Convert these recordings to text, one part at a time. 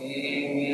อิมิ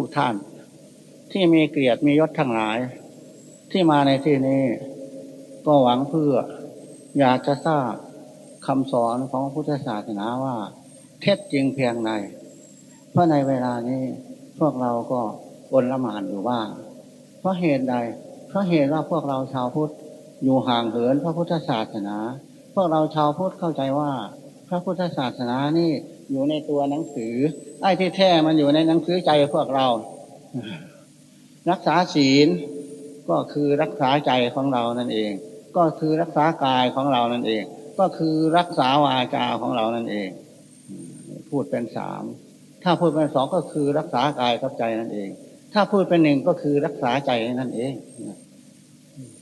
ทุกท่าน ที่มีเกียรติมียศทั้งหลาย ที่มาในที่นี้ ก็หวังเพื่ออยากจะทราบคำสอนของพุทธศาสนาว่า เท็จจริงเพียงใดเพราะในเวลานี้พวกเราก็อนละหมานอยู่บ้าเพราะเหตุใด เพราะเหตุว่าพวกเราชาวพุทธอยู่ห่างเหินพระพุทธศาสนา พวกเราชาวพุทธเข้าใจว่า พระพุทธศาสนานี่ อยู่ในตัวหนังสือ ไอ้ที่แท้มันอยู่ในหนังสือใจพวกเรา รักษาศีลก็คือรักษาใจของเรานั่นเอง ก็คือรักษากายของเรานั่นเอง ก็คือรักษาวาจาของเรานั่นเอง พูดเป็นสามถ้าพูดเป็นสองก็คือรักษากายกับใจนั่นเอง ถ้าพูดเป็นหนึ่งก็คือรักษาใจนั่นเอง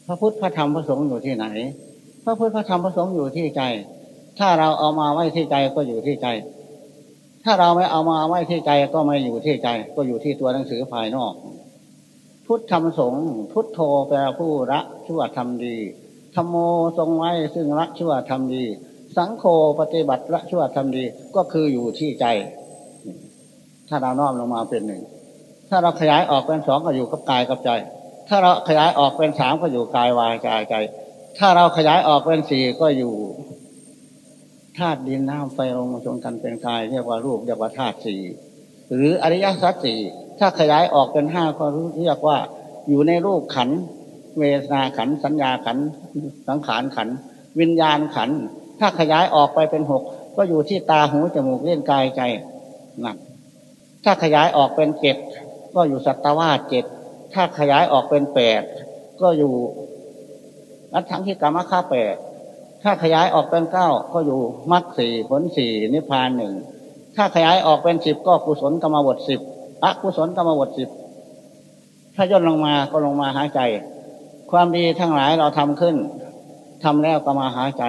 พระพุทธพระธรรมพระสงฆ์อยู่ที่ไหน พระพุทธพระธรรมพระสงฆ์อยู่ที่ใจ ถ้าเราเอามาไว้ที่ใจก็อยู่ที่ใจ ถ้าเราไม่เอามาไว้ที่ใจก็ไม่อยู่ที่ใจ ก็อยู่ที่ตัวหนังสือภายนอก พุทธธรรมสงฆ์พุทโธแปลผู้ละชั่วทำดีธรรมโมทรงไว้ซึ่งละชั่วทำดี สังโฆปฏิบัติละชั่วทำดีก็คืออยู่ที่ใจ ถ้าเราน้อมลงมาเป็นหนึ่ง ถ้าเราขยายออกเป็นสองก็อยู่กับกายกับใจ ถ้าเราขยายออกเป็นสามก็อยู่กายวายใจใจ ถ้าเราขยายออกเป็นสี่ก็อยู่ ธาตุดินน้ำไฟลมมาชนกันเป็นกายเรียกว่ารูปเรียกว่าธาตุสี่หรืออริยสัจสี่ถ้าขยายออกเป็นห้าก็เรียกว่า อยู่ในรูปขัน เวทนาขันสัญญาขันสังขารขัน วิญญาณขัน ถ้าขยายออกไปเป็นหกก็อยู่ที่ตาหูจมูกเล่นกายใจนั่นถ้าขยายออกเป็นเจ็ดก็อยู่สัตวาเจ็ดถ้าขยายออกเป็นแปดก็อยู่นัดทั้งที่กรรมค่าแปด ถ้าขยายออกเป็นเก้าก็อยู่มรรคสี่ผลสี่นิพพานหนึ่งถ้าขยายออกเป็นสิบก็กุศลกรรมบทสิบอกุศลกรรมบทสิบถ้าย่นลงมาก็ลงมาหาใจ ความดีทั้งหลายเราทำขึ้นทำแล้วก็มาหาใจ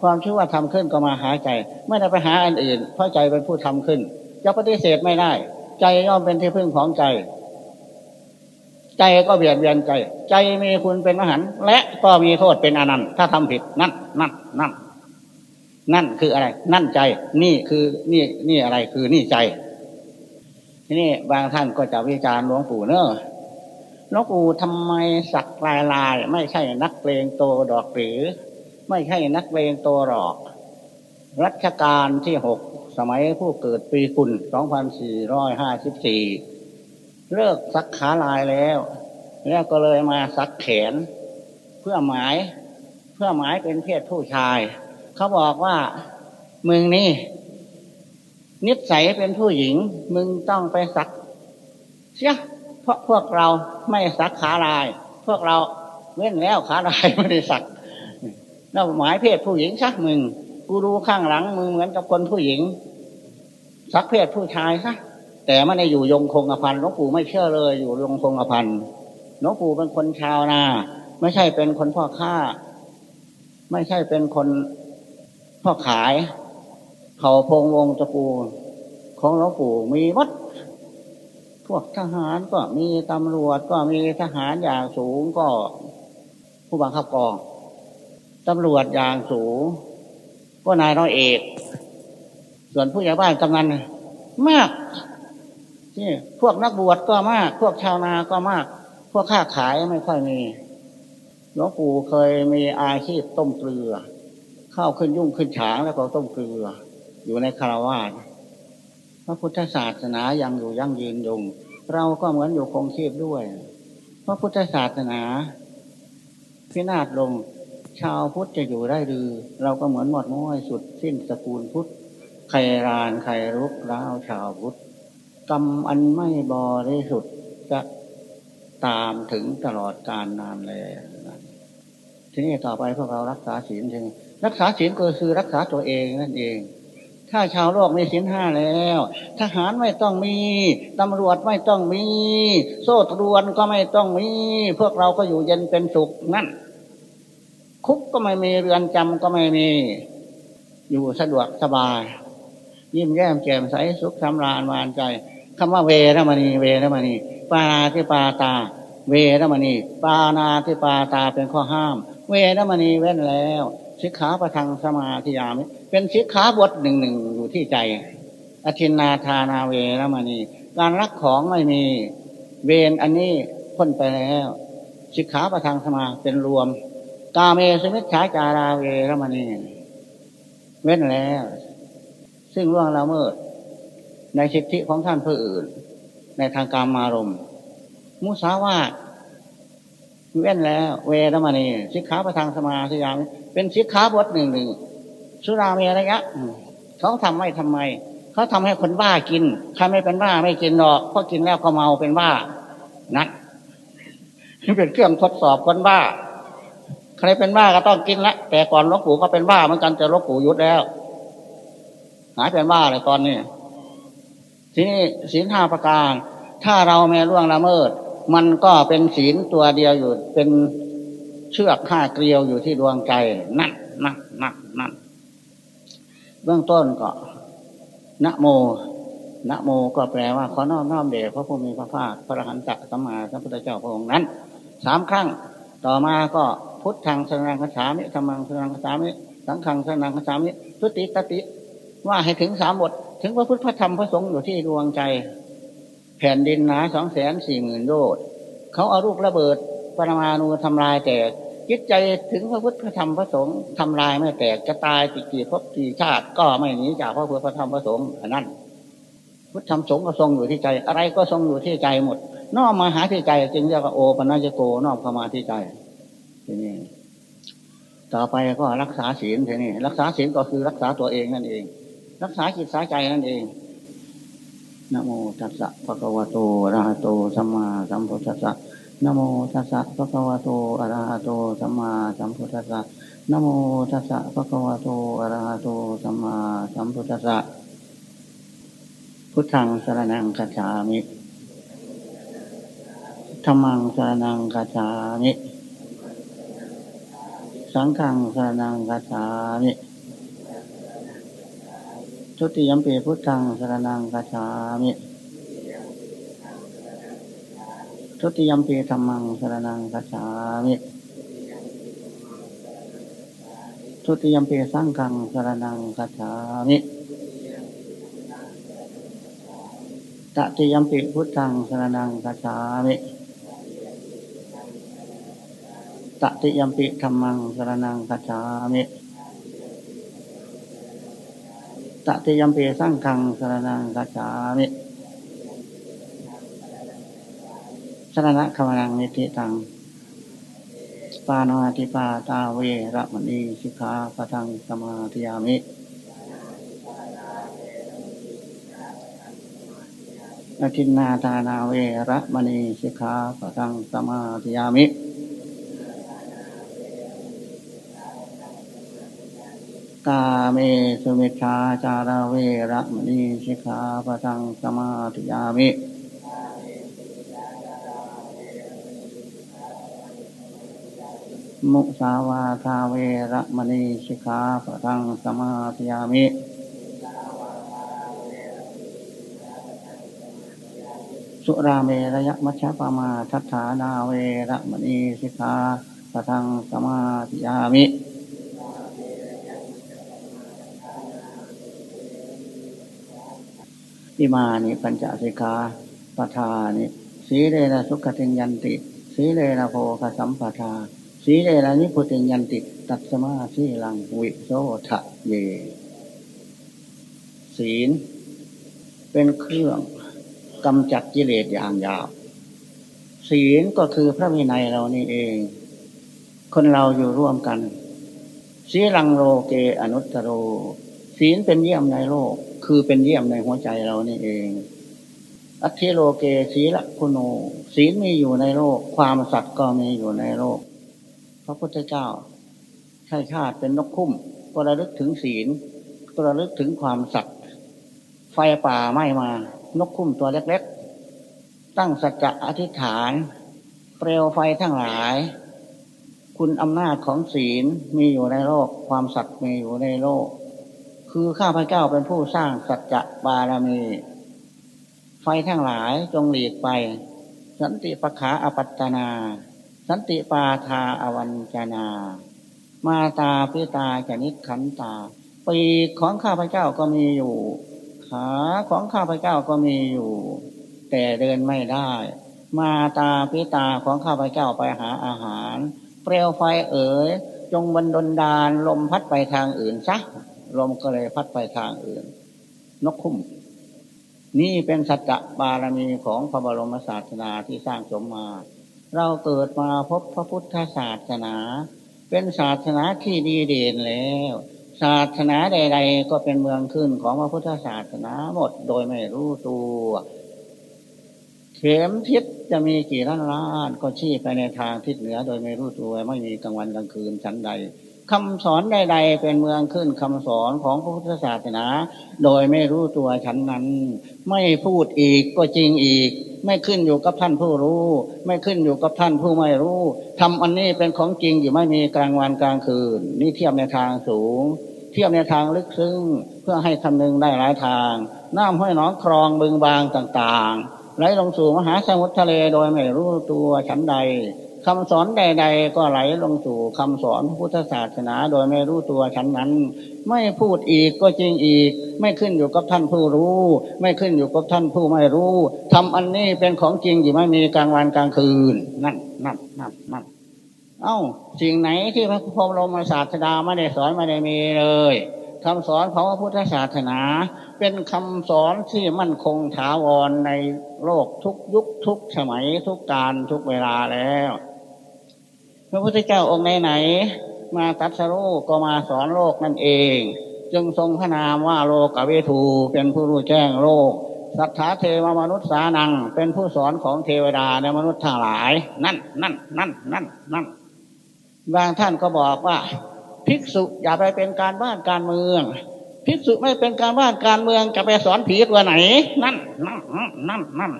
ความชั่วทำขึ้นก็มาหาใจ ไม่ได้ไปหาอันอื่น เพราะใจเป็นผู้ทำขึ้นจะปฏิเสธไม่ได้ ใจย่อมเป็นที่พึ่งของใจ ใจก็เบียดเบียนใจ ใจมีคุณเป็นมหันต์และก็มีโทษเป็นอนันต์ถ้าทำผิดนั่นนั่นนั่นนั่นคืออะไร นั่นใจ นี่คือนี่นี่อะไรคือนี่ใจทีนี้บางท่านก็จะวิจารณ์หลวงปู่เนอะหลวงปู่ทำไมสักลายลาย ไม่ใช่นักเลงโตดอกหรือ ไม่ใช่นักเลงโตหรอก รัชกาลที่หกสมัยผู้เกิดปีกุล2454 เลิกสักขาลายแล้ว แล้วก็เลยมาสักแขน เพื่อหมายเพื่อหมายเป็นเพศผู้ชาย เขาบอกว่ามึงนี่ นิสัยเป็นผู้หญิง มึงต้องไปสักเสียเพราะพวกเราไม่สักขาลาย พวกเราเว้นแล้วขาลายไม่ได้สักเราหมายเพศผู้หญิงสักมึงกูดูข้างหลังมึงเหมือนกับคนผู้หญิง สักเพศผู้ชายซะ แต่ไม่ได้อยู่ยงคงกระพันหลวงปู่ไม่เชื่อเลย อยู่ยงคงกระพันหลวงปู่เป็นคนชาวนา ไม่ใช่เป็นคนพ่อค้า ไม่ใช่เป็นคนพ่อขาย เขาพงวงตะปูของหลวงปู่มีวัดพวกทหารก็มีตำรวจก็มีทหารอย่างสูงก็ผู้บังคับกองตำรวจอย่างสูง ก็นายร้อยเอก ส่วนผู้ใหญ่บ้านกำนันมาก นี่พวกนักบวชก็มาก พวกชาวนาก็มาก พวกค้าขายไม่ค่อยมีหลวงปู่เคยมีอาชีพต้มเกลือข้าวขึ้นยุ่งขึ้นฉางแล้วก็ต้มเกลือ อยู่ในคารวาสพระพุทธศาสนายังอยู่ยั่งยืนยงเราก็เหมือนอยู่คงชีพด้วย พระพุทธศาสนาพินาศลงชาวพุทธจะอยู่ได้หรือ เราก็เหมือนหมดม้อยสุดสิ้นสกุลพุทธใครรานใครรุกร้าวชาวพุทธ กรรมอันไม่บริสุทธิ์จะตามถึงตลอดการนานเลย ทีนี้ต่อไปพวกเรารักษาศีลใช่ไหมรักษาศีลก็คือรักษาตัวเองนั่นเอง ถ้าชาวโลกมีศีลห้าแล้ว ทหารไม่ต้องมี ตำรวจไม่ต้องมี โซ่ตรวนก็ไม่ต้องมี พวกเราก็อยู่เย็นเป็นสุขนั่น คุกก็ไม่มีเรือนจำก็ไม่มี อยู่สะดวกสบาย ยิ้มแย้มแจ่มใสสุขสำราญวานใจ คำว่าเวรมณีเวรมณีปานาที่ปาตา เวรมณีปานาที่ปาตาเป็นข้อห้าม เวรมณีเว้นแล้วสิกขาประทังสมาธิยามิเป็นสิกขาบทหนึ่งหนึ่งอยู่ที่ใจ อธินนาทานาเวรมณี การรักของไม่มีเวรอันนี้พ้นไปแล้วสิกขาประทังสมาเป็นรวม กาเมสมิชาจาราเวรมณีเว้นแล้ว ซึ่งร่วงละเมิด ในสิทธิของท่านผู้อื่น ในทางการมารมมุสาวาทเว้นแล้ว เวรมณีสิกขาประทางสมาธิยามเป็นสิกขาบทหนึ่งหนึ่งสุราเมระยะเขาทำไม่ทำไม เขาทำให้คนบ้ากินใครไม่เป็นบ้าไม่กินหรอกเพราะกินแล้วก็เมาเป็นบ้านัดนี่เป็นเครื่องทดสอบคนบ้า ใครเป็นบ้าก็ต้องกินละแต่ก่อนหลวงปู่ก็เป็นบ้าเหมือนกันแต่หลวงปู่ยุดแล้ว หายเป็นบ้าเลยตอนนี้ ทีนี้ศีลห้าประการ ถ้าเราแม่ล่วงละเมิด มันก็เป็นศีลตัวเดียวอยู่ เป็นเชือกข้าเกลียวอยู่ที่ดวงใจนั่นนั่นนั่นนั่นเบื้องต้นก็นะโมนะโมก็แปลว่าขอน้อมน้อมเดชพระผู้มีพระภาคพระหันตะสัมมาสัมพุทธเจ้าพระองค์นั้นสามครั้งต่อมาก็พุทธังสนังคฉามิธรรมังสนังคฉามิสังฆังสนังคฉามิทุติตติ ว่าให้ถึงสามบท ถึงพระพุทธพระธรรมพระสงฆ์อยู่ที่ดวงใจ แผ่นดินหนาสองแสนสี่หมื่นโยชน์เขาเอารูประเบิดปรมาณูทำลายแตกจิตใจถึงพระพุทธพระธรรมพระสงฆ์ทำลายไม่แตกจะตายติกี่พบกี่ชาติ ก็ไม่หนีจากพระพุทธพระธรรมพระสงฆ์นนั้นพุทธธรรมสงฆ์ก็ทรงอยู่ที่ใจ อะไรก็ทรงอยู่ที่ใจหมด นอมมาหาที่ใจจึงเรียกว่าโอปัญญโกนอมเข้ามาที่ใจทีนี้ต่อไปก็รักษาศีลทีนี้รักษาศีลก็คือรักษาตัวเองนั่นเอง รักษาจิตสาใจนั่นเองนะโมตัสสะภะคะวะโตอะระหะโตสัมมาสัมพุทธัสสะนะโมตัสสะภะคะวะโตอะระหะโตสัมมาสัมพุทธัสสะนะโมตัสสะภะคะวะโตอะระหะโตสัมมาสัมพุทธัสสะพุทธังสรนังคัจฉามิธรรมังสรนังคัจฉามิ สังฆังสรนังคัจฉามิ ทุติยมปีพุทธังสรนังกัจฉามิทุติยมปีธรรมังสรนังกัจฉามิทุติยมปีสังฆังสรนังกัจฉามิตติยมปีพุทธังสรนังกัจฉามิตติยมปีธรรมังสรนังกัจฉามิ ตติยมเปสร้างคังสรนังกัจฉามิสรณะขมนังนิติตัง ปานาติปาตาเวระมณีสิกขาปทังสมาธิยามิอาทินนาตานาเวระมณีสิกขาปทังสมาธิยามิ กาเมสุมิชาจาราเวระมณีสิกขาปะทังสมาธิยามิมุสาวาทาเวระมณีสิกขาปะทังสมาธิยามิ สุราเมระยะมัชฌปามาทัฏฐานาเวระมณีสิกขาปะทังสมาธิยามิ อิมานิปัญจสิกขาปทานิสีเลนะสุขติยันติ สีเลนะโพคสัมปทา สีเลนะนิพุติยันติ ตัตสมาสีลังวิโสทะเย ศีล เป็นเครื่องกำจัดกิเลสอย่างยาว ศีลก็คือพระวินัยเรานี่เอง คนเราอยู่ร่วมกัน สีลังโลเกอนุตตโร ศีลเป็นเยี่ยมในโลก คือเป็นเยี่ยมในหัวใจเรานี่เอง อัติโลเกศีละคุณโนศีลมีอยู่ในโลก ความสัตย์ก็มีอยู่ในโลก พระพุทธเจ้าใช่ชาติเป็นนกคุ้ม ก็ระลึกถึงศีล ก็ระลึกถึงความสัตย์ไฟป่าไหม้มา นกคุ้มตัวเล็กๆ ตั้งสัจจะอธิษฐาน เปลวไฟทั้งหลาย คุณอำนาจของศีลมีอยู่ในโลก ความสัตย์มีอยู่ในโลก คือข้าพเจ้าเป็นผู้สร้างสัจจะบารมี ไฟทั้งหลายจงหลีกไป สันติปขาอปัตนา สันติปาทาอวัญจนา มาตาพิตาจนิขันตา ปีกของข้าพเจ้าก็มีอยู่ ขาของข้าพเจ้าก็มีอยู่ แต่เดินไม่ได้ มาตาพิตาของข้าพเจ้าไปหาอาหาร เปลวไฟเอ๋ย จงบันดลดานลมพัดไปทางอื่นซะ ลมก็เลยพัดไปทางอื่น นกคุ้ม นี่เป็นสัจจะบารมีของพระบรมศาสนาที่สร้างสมมา เราเกิดมาพบพระพุทธศาสนา เป็นศาสนาที่ดีเด่นแล้ว ศาสนาใด ๆ ก็เป็นเมืองขึ้นของพระพุทธศาสนาหมดโดยไม่รู้ตัวเข็มทิศจะมีกี่ล้านล้านก็ชี้ไปในทางทิศเหนือโดยไม่รู้ตัวไม่มีกลางวันกลางคืนชั้นใด คำสอนใด ๆ เป็นเมืองขึ้นคำสอนของพระพุทธศาสนา โดยไม่รู้ตัวฉันนั้น ไม่พูดอีกก็จริงอีก ไม่ขึ้นอยู่กับท่านผู้รู้ ไม่ขึ้นอยู่กับท่านผู้ไม่รู้ทำอันนี้เป็นของจริงอยู่ไม่มีกลางวันกลางคืน นี่เทียบในทางสูง เทียบในทางลึกซึ้งเพื่อให้คำนึงได้หลายทางน้ำห้อยน้องคลองบึงบางต่างๆไหลลงสู่มหาสมุทรทะเลโดยไม่รู้ตัวฉันใด คำสอนใด ๆ ก็ไหลลงสู่คำสอนพุทธศาสนาโดยไม่รู้ตัวฉันนั้น ไม่พูดอีกก็จริงอีก ไม่ขึ้นอยู่กับท่านผู้รู้ ไม่ขึ้นอยู่กับท่านผู้ไม่รู้ทำอันนี้เป็นของจริงอยู่ไม่มีกลางวันกลางคืน นั่นนั่นนั่นนั่นเอ้า สิ่งไหนที่พระพุทธมศาสดาไม่ได้สอนไม่ได้มีเลยคำสอนของพระพุทธศาสนา เป็นคำสอนที่มั่นคงถาวรในโลกทุกยุคทุกสมัยทุกการทุกเวลาแล้ว พระพุทธเจ้าองค์ไหนๆมาตัดสรู้ก็มาสอนโลกนั่นเอง จึงทรงพระนามว่าโลกเวทูเป็นผู้รู้แจ้งโลกสัทธาเทวมนุษย์สานัง เป็นผู้สอนของเทวดาในมนุษย์ทั้งหลาย นั่นนั่นนั่นนั่นนั่นบางท่านก็บอกว่า ภิกษุอย่าไปเป็นการบ้านการเมือง ภิกษุไม่เป็นการบ้านการเมืองจะไปสอนผีตัวไหน นั่นนั่นนั่นนั่น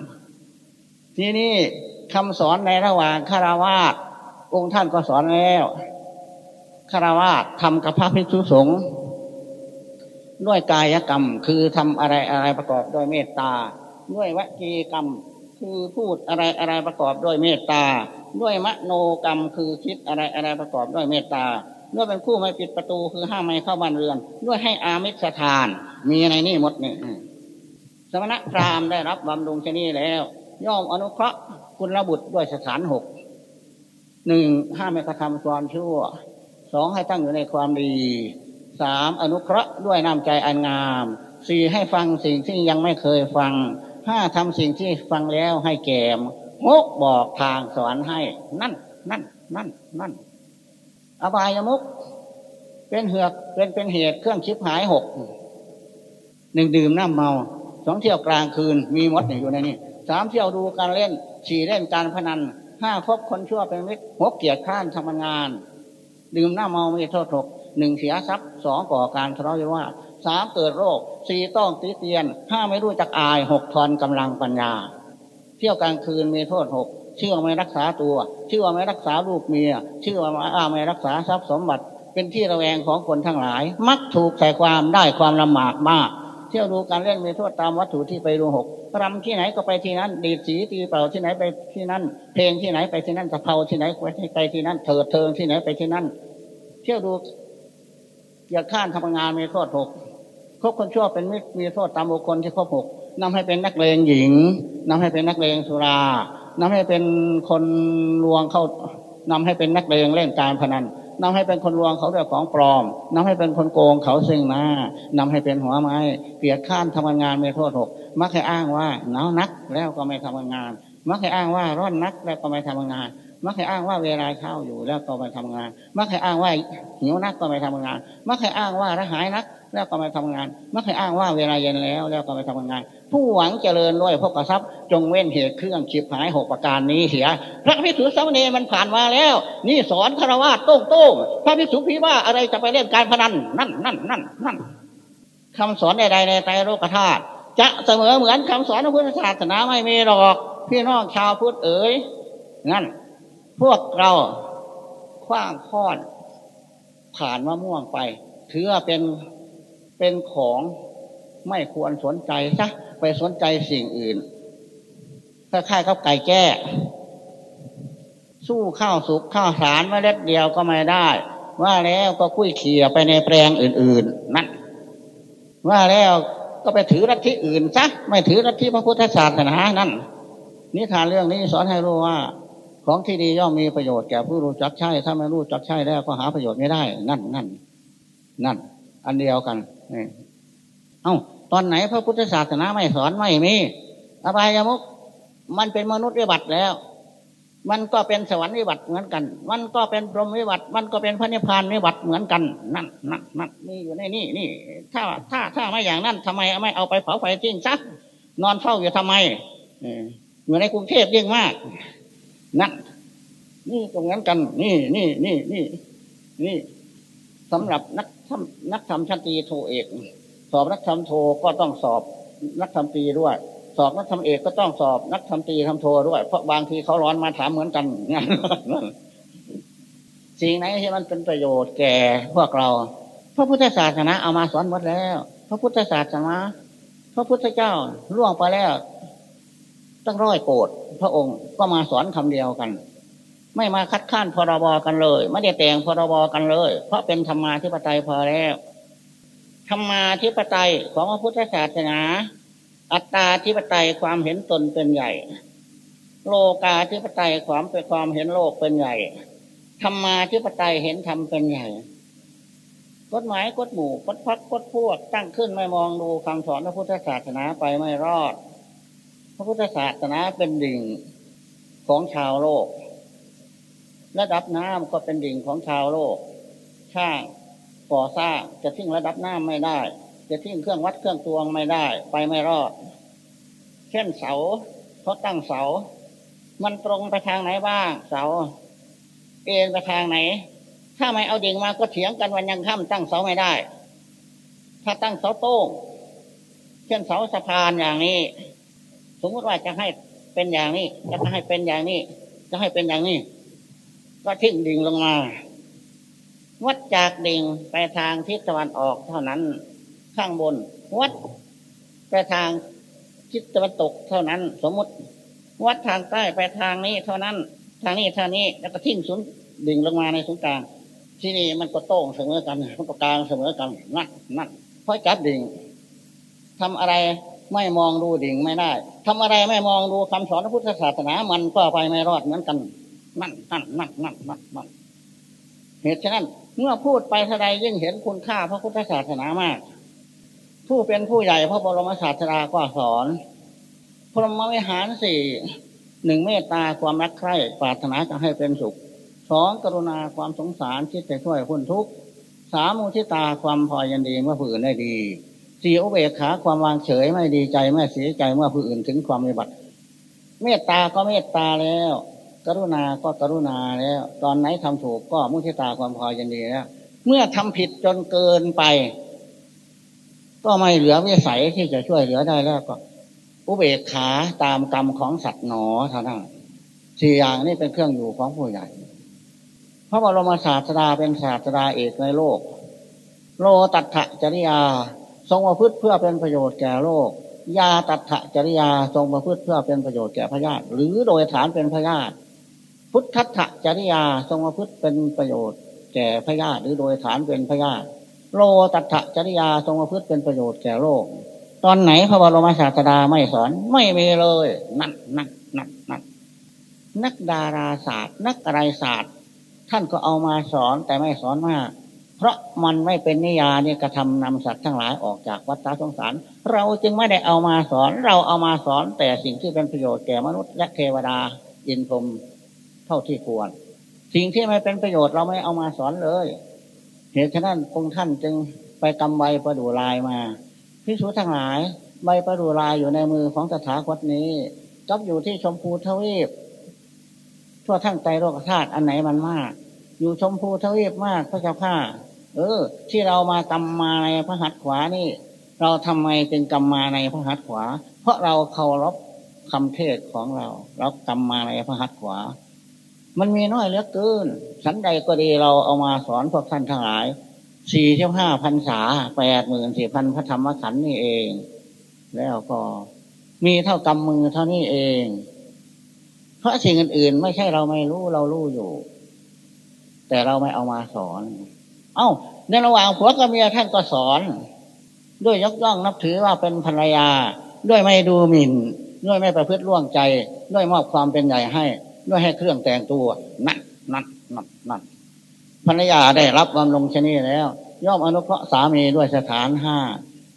ทีนี้คำสอนในระหว่างคารวาส องค์ท่านก็สอนแล้วคารวะทำกับพระภิกษุสงฆ์ด้วยกายกรรมคือทำอะไรอะไรประกอบด้วยเมตตา ด้วยวจีกรรม คือพูดอะไรอะไรประกอบด้วยเมตตา ด้วยมโนกรรมคือคิดอะไรอะไรประกอบด้วยเมตตาด้วยเป็นคู่ไม่ปิดประตูคือห้ามไม่เข้าบ้านเรือน ด้วยให้อามิสทาน มีในนี่หมดนี่สมณพราหมณ์ได้รับบำรุงชนีแล้ว ย่อมอนุเคราะห์คุณระบุตรด้วยสถานหก หนึ่งห้ามไม่กระทำความชั่วสองให้ตั้งอยู่ในความดีสามอนุเคราะห์ด้วยน้ำใจอันงามสี่ให้ฟังสิ่งที่ยังไม่เคยฟังห้าทำสิ่งที่ฟังแล้วให้แก่มหกบอกทางสอนให้ นั่น นั่น นั่น นั่น อบายมุก เป็นเหือกเป็นเป็นเหตุเครื่องชิบหายหกหนึ่งดื่มน้ำเมาสองเที่ยวกลางคืนมีมดอยู่ในนี้สามเที่ยวดูการเล่นสี่เล่นการพนัน ห้าพบคนชั่วเป็นมิตรหกเกียรติข้านทำงาน ดื่มหน้าเมาไม่โทษถกหนึ่งเสียทรัพย์สองก่อการทะเลาะวิวาทสามเกิดโรคสี่ต้องติเตียนห้าไม่รู้จักอายหกทอนกำลังปัญญา เที่ยวกลางคืนมีโทษหกเชื่อไม่รักษาตัว เชื่อไม่รักษาลูกเมีย เชื่อว่าไม่รักษาทรัพย์สมบัติ เป็นที่ระแวงของคนทั้งหลาย มักถูกใส่ความได้ความลำบากมาก เที่ยวดูการเล่นมีโทษตามวัตถุที่ไปดูหกรำที่ไหนก็ไปที่นั้น ดีดสีตีเป่าที่ไหนไปที่นั่น เพลงที่ไหนไปที่นั่นสะเพาที่ไหนไปที่นั่น เถิดเทิงที่ไหนไปที่นั่น เที่ยวดูอย่าข้านทำงานมีโทษหกคบคนชั่วเป็นมิตรมีโทษตามบุคคลที่ครบหกนำให้เป็นนักเลงหญิงนำให้เป็นนักเลงสุรานำให้เป็นคนลวงเข้านำให้เป็นนักเลงเล่นการพนัน นำให้เป็นคนลวงเขาเรียของปลอมนำให้เป็นคนโกงเขาซึ่งหน้านำให้เป็นหัวไม้เกียดข้านทำงานไม่โทษหกมักให้อ้างว่าหนาวนักแล้วก็ไม่ทำงาน มักให้อ้างว่าร้อนนักแล้วก็ไม่ทำงานมักให้อ้างว่าเวลาเข้าอยู่แล้วก็ไม่ทำงาน มักให้อ้างว่าหิวนักก็ไม่ทำงาน มักให้อ้างว่าระหายนัก แล้วก็ไม่ทำงาน มักให้อ้างว่าเวลาเย็นแล้ว แล้วก็ไม่ทำงาน ผู้หวังเจริญด้วยพกทรัพย์จงเว้นเหตุเครื่องฉิบหายหกประการนี้เสีย พระพิสุสามเณรมันผ่านมาแล้ว นี่สอนคารวะโต้งโต้งพระพิสุพีว่าอะไรจะไปเล่นการพนันนั่นนั่นนั่นนั่นคำสอนใดๆในไตรโลกธาตุจะเสมอเหมือนคำสอนของพุทธศาสนาไม่มีหรอก พี่น้องชาวพุทธเอ๋ยนั่นพวกเราคว้างค้อนผ่านมะม่วงไป ถือว่าเป็น เป็นของไม่ควรสนใจซะไปสนใจสิ่งอื่นถ้าค่ายเขาไก่แก้สู้ข้าวสุกข้าวสารมาเล็ดเดียวก็ไม่ได้ ว่าแล้วก็คุยเขี่ยไปในแปลงอื่น ๆ นั่นว่าแล้วก็ไปถือรัฐที่อื่นซะไม่ถือรัฐที่พระพุทธศาสนานั่นนิทานเรื่องนี้สอนให้รู้ว่า ของที่ดีย่อมมีประโยชน์แก่ผู้รู้จักใช่ถ้าไม่รู้จักใช่แล้วก็หาประโยชน์ไม่ได้ นั่นนั่นนั่น อันเดียวกัน เอ้าตอนไหนพระพุทธศาสนาไม่สอนไม่มีอบายมุกมันเป็นมนุษย์วิบัติแล้ว มันก็เป็นสวรรค์วิบัติเหมือนกัน มันก็เป็นพรหมวิบัติ มันก็เป็นพระนิพพานวิบัติเหมือนกัน นั่นนั่นนั่นนี่อยู่ในนี่นี่ถ้าถ้าถ้าไม่อย่างนั้นทำไมไม่เอาไปเผาไฟทิ้งซะนอนเฝ้าอยู่ทำไมอยู่ในกรุงเทพยิ่งมาก นั่นนี่ตรงนั้นกัน นี่นี่นี่นี่นี่ สำหรับนักทำนักทำชั้นตีโทเอก สอบนักทำโทก็ต้องสอบนักทำตีด้วย สอบนักทำเอกก็ต้องสอบนักทำตีทำโทด้วยเพราะบางทีเขาร้อนมาถามเหมือนกันสิ่งไหนที่มันเป็นประโยชน์แก่พวกเรา พระพุทธศาสนาเอามาสอนหมดแล้ว พระพุทธศาสนาพระพุทธเจ้าล่วงไปแล้ว ตั้งร้อยโกดพระองค์ก็มาสอนคำเดียวกัน ไม่มาคัดค้านพรบกันเลย ไม่ได้แต่งพรบกันเลย เพราะเป็นธรรมาธิปไตยพอแล้วธรรมาธิปไตยของพระพุทธศาสนา อัตตาธิปไตยความเห็นตนเป็นใหญ่ โลกาธิปไตยความเป็นความเห็นโลกเป็นใหญ่ธรรมาธิปไตยเห็นธรรมเป็นใหญ่กฎหมายกฎหมู่กฎพักกฎพวกตั้งขึ้นไม่มองดูคำสอนพระพุทธศาสนาไปไม่รอด พระพุทธศาสนาเป็นดิ่งของชาวโลก ระดับน้ำก็เป็นดิ่งของชาวโลกช่างก่อสร้างจะทิ้งระดับน้ำไม่ได้ จะทิ้งเครื่องวัดเครื่องตวงไม่ได้ ไปไม่รอด เช่นเสาเขาตั้งเสา มันตรงไปทางไหนบ้าง เสา เอ็นไปทางไหน ถ้าไม่เอาดิ่งมาก็เถียงกันวันยังค่ำตั้งเสาไม่ได้ ถ้าตั้งเสาโต้งเช่นเสาสะพานอย่างนี้ สมมติว่าจะให้เป็นอย่างนี้ จะให้เป็นอย่างนี้ จะให้เป็นอย่างนี้ ก็ทิ้งดิ่งลงมา วัดจากดิ่งไปทางทิศตะวันออกเท่านั้น ข้างบน วัดไปทางทิศตะวันตกเท่านั้น สมมติ วัดทางใต้ไปทางนี้เท่านั้น ทางนี้ทางนี้แล้วก็ทิ้งศูนย์ดิ่งลงมาในศูนย์กลางที่นี่มันก็โต้งเสมอกันมันก็กลางเสมอกันนั่นนั่นเพราะจับดิ่งทำอะไรไม่มองดูดิ่งไม่ได้ทำอะไรไม่มองดูคำสอนพระพุทธศาสนามันก็ไปไม่รอดเหมือนกัน นั่นนั่นนั่นนั่นนั่นนั่นเหตุฉะนั้น เมื่อพูดไปทใดยิ่งเห็นคุณค่าพระพุทธศาสนามาก ผู้เป็นผู้ใหญ่พระบรมศาสดาก็สอน พรหมวิหารสี่หนึ่งเมตตาความรักใคร่ปรารถนาจะให้เป็นสุขสองกรุณาความสงสารที่จะช่วยคนทุกข์สามมุทิตาความพอยันดีเมื่อผู้อื่นได้ดีสี่อุเบกขาความวางเฉยไม่ดีใจไม่เสียใจเมื่อผู้อื่นถึงความมีบัติ เมตตาก็เมตตาแล้ว กรุณาก็กรุณาแล้ว ตอนไหนทำถูกก็มุทิตาความพอยันดีแล้ว เมื่อทำผิดจนเกินไป ก็ไม่เหลือวิสัยที่จะช่วยเหลือได้แล้วก็ อุเบกขาตามกรรมของสัตว์หนอเท่านั้นสี่อย่างนี้เป็นเครื่องอยู่ของผู้ใหญ่พระบรมศาสดาเป็นศาสดาเอกในโลก โลตัถจริยา ทรงประพฤติเพื่อเป็นประโยชน์แก่โลก ยาตัถจริยาทรงประพฤติเพื่อเป็นประโยชน์แก่พญาติหรือโดยฐานเป็นพญาติ พุทธัตจริยาทรงประพฤติเป็นประโยชน์ แก่พญาติหรือโดยฐานเป็นพญาติโลตัถจริยาทรงประพฤติเป็นประโยชน์แก่โลก ตอนไหนพระบรมศาสดาไม่สอนไม่มีเลย นั่นนั่นนั่นนั่นนักดาราศาสตร์ นักอะไรศาสตร์ ท่านก็เอามาสอนแต่ไม่สอนมาก เพราะมันไม่เป็นนิยานี่กระทำนำสัตว์ทั้งหลายออกจากวัฏสงสาร เราจึงไม่ได้เอามาสอน เราเอามาสอนแต่สิ่งที่เป็นประโยชน์แก่มนุษย์และเทวดาอินพรม เท่าที่ควร สิ่งที่ไม่เป็นประโยชน์เราไม่เอามาสอนเลย เหตุฉะนั้นองค์ท่านจึงไปกำใบประดูลายมาพิสูจทั้งหลาย ใบประดูลายอยู่ในมือของตถาคตนี้จับอยู่ที่ชมพูทวีปทั่วทั้งใจโลกธาตุอันไหนมันมาก อยู่ชมพูทวีปมากพระเจ้าข้าเออ ที่เรามากำมาในพระหัตถ์ขวานี่ เราทำไมจึงกำมาในพระหัตถ์ขวา เพราะเราเคารพคำเทศของเราเรากำมาในพระหัตถ์ขวา มันมีน้อยเหลือเกินสันใดก็ดีเราเอามาสอนพวกท่านทั้งหลายสี่เท่าห้าพันษาแปดหมื่นสี่พันพระธรรมขันธ์นี่เอง แล้วก็มีเท่ากำมือเท่านี้เอง เพราะสิ่งอื่นๆ ไม่ใช่เราไม่รู้เรารู้อยู่ แต่เราไม่เอามาสอน เอา้า ในระหว่างผัวกับเมียท่านก็สอน ด้วยยกย่องนับถือว่าเป็นภรรยา ด้วยไม่ดูหมิ่น ด้วยไม่ประพฤติล่วงใจ ด้วยมอบความเป็นใหญ่ให้ ด้วยให้เครื่องแต่งตัวนั่นนั่นนั่นนั่นภรรยาได้รับบำลงชนีแล้ว ย่อมอนุเคราะห์สามีด้วยสถานห้า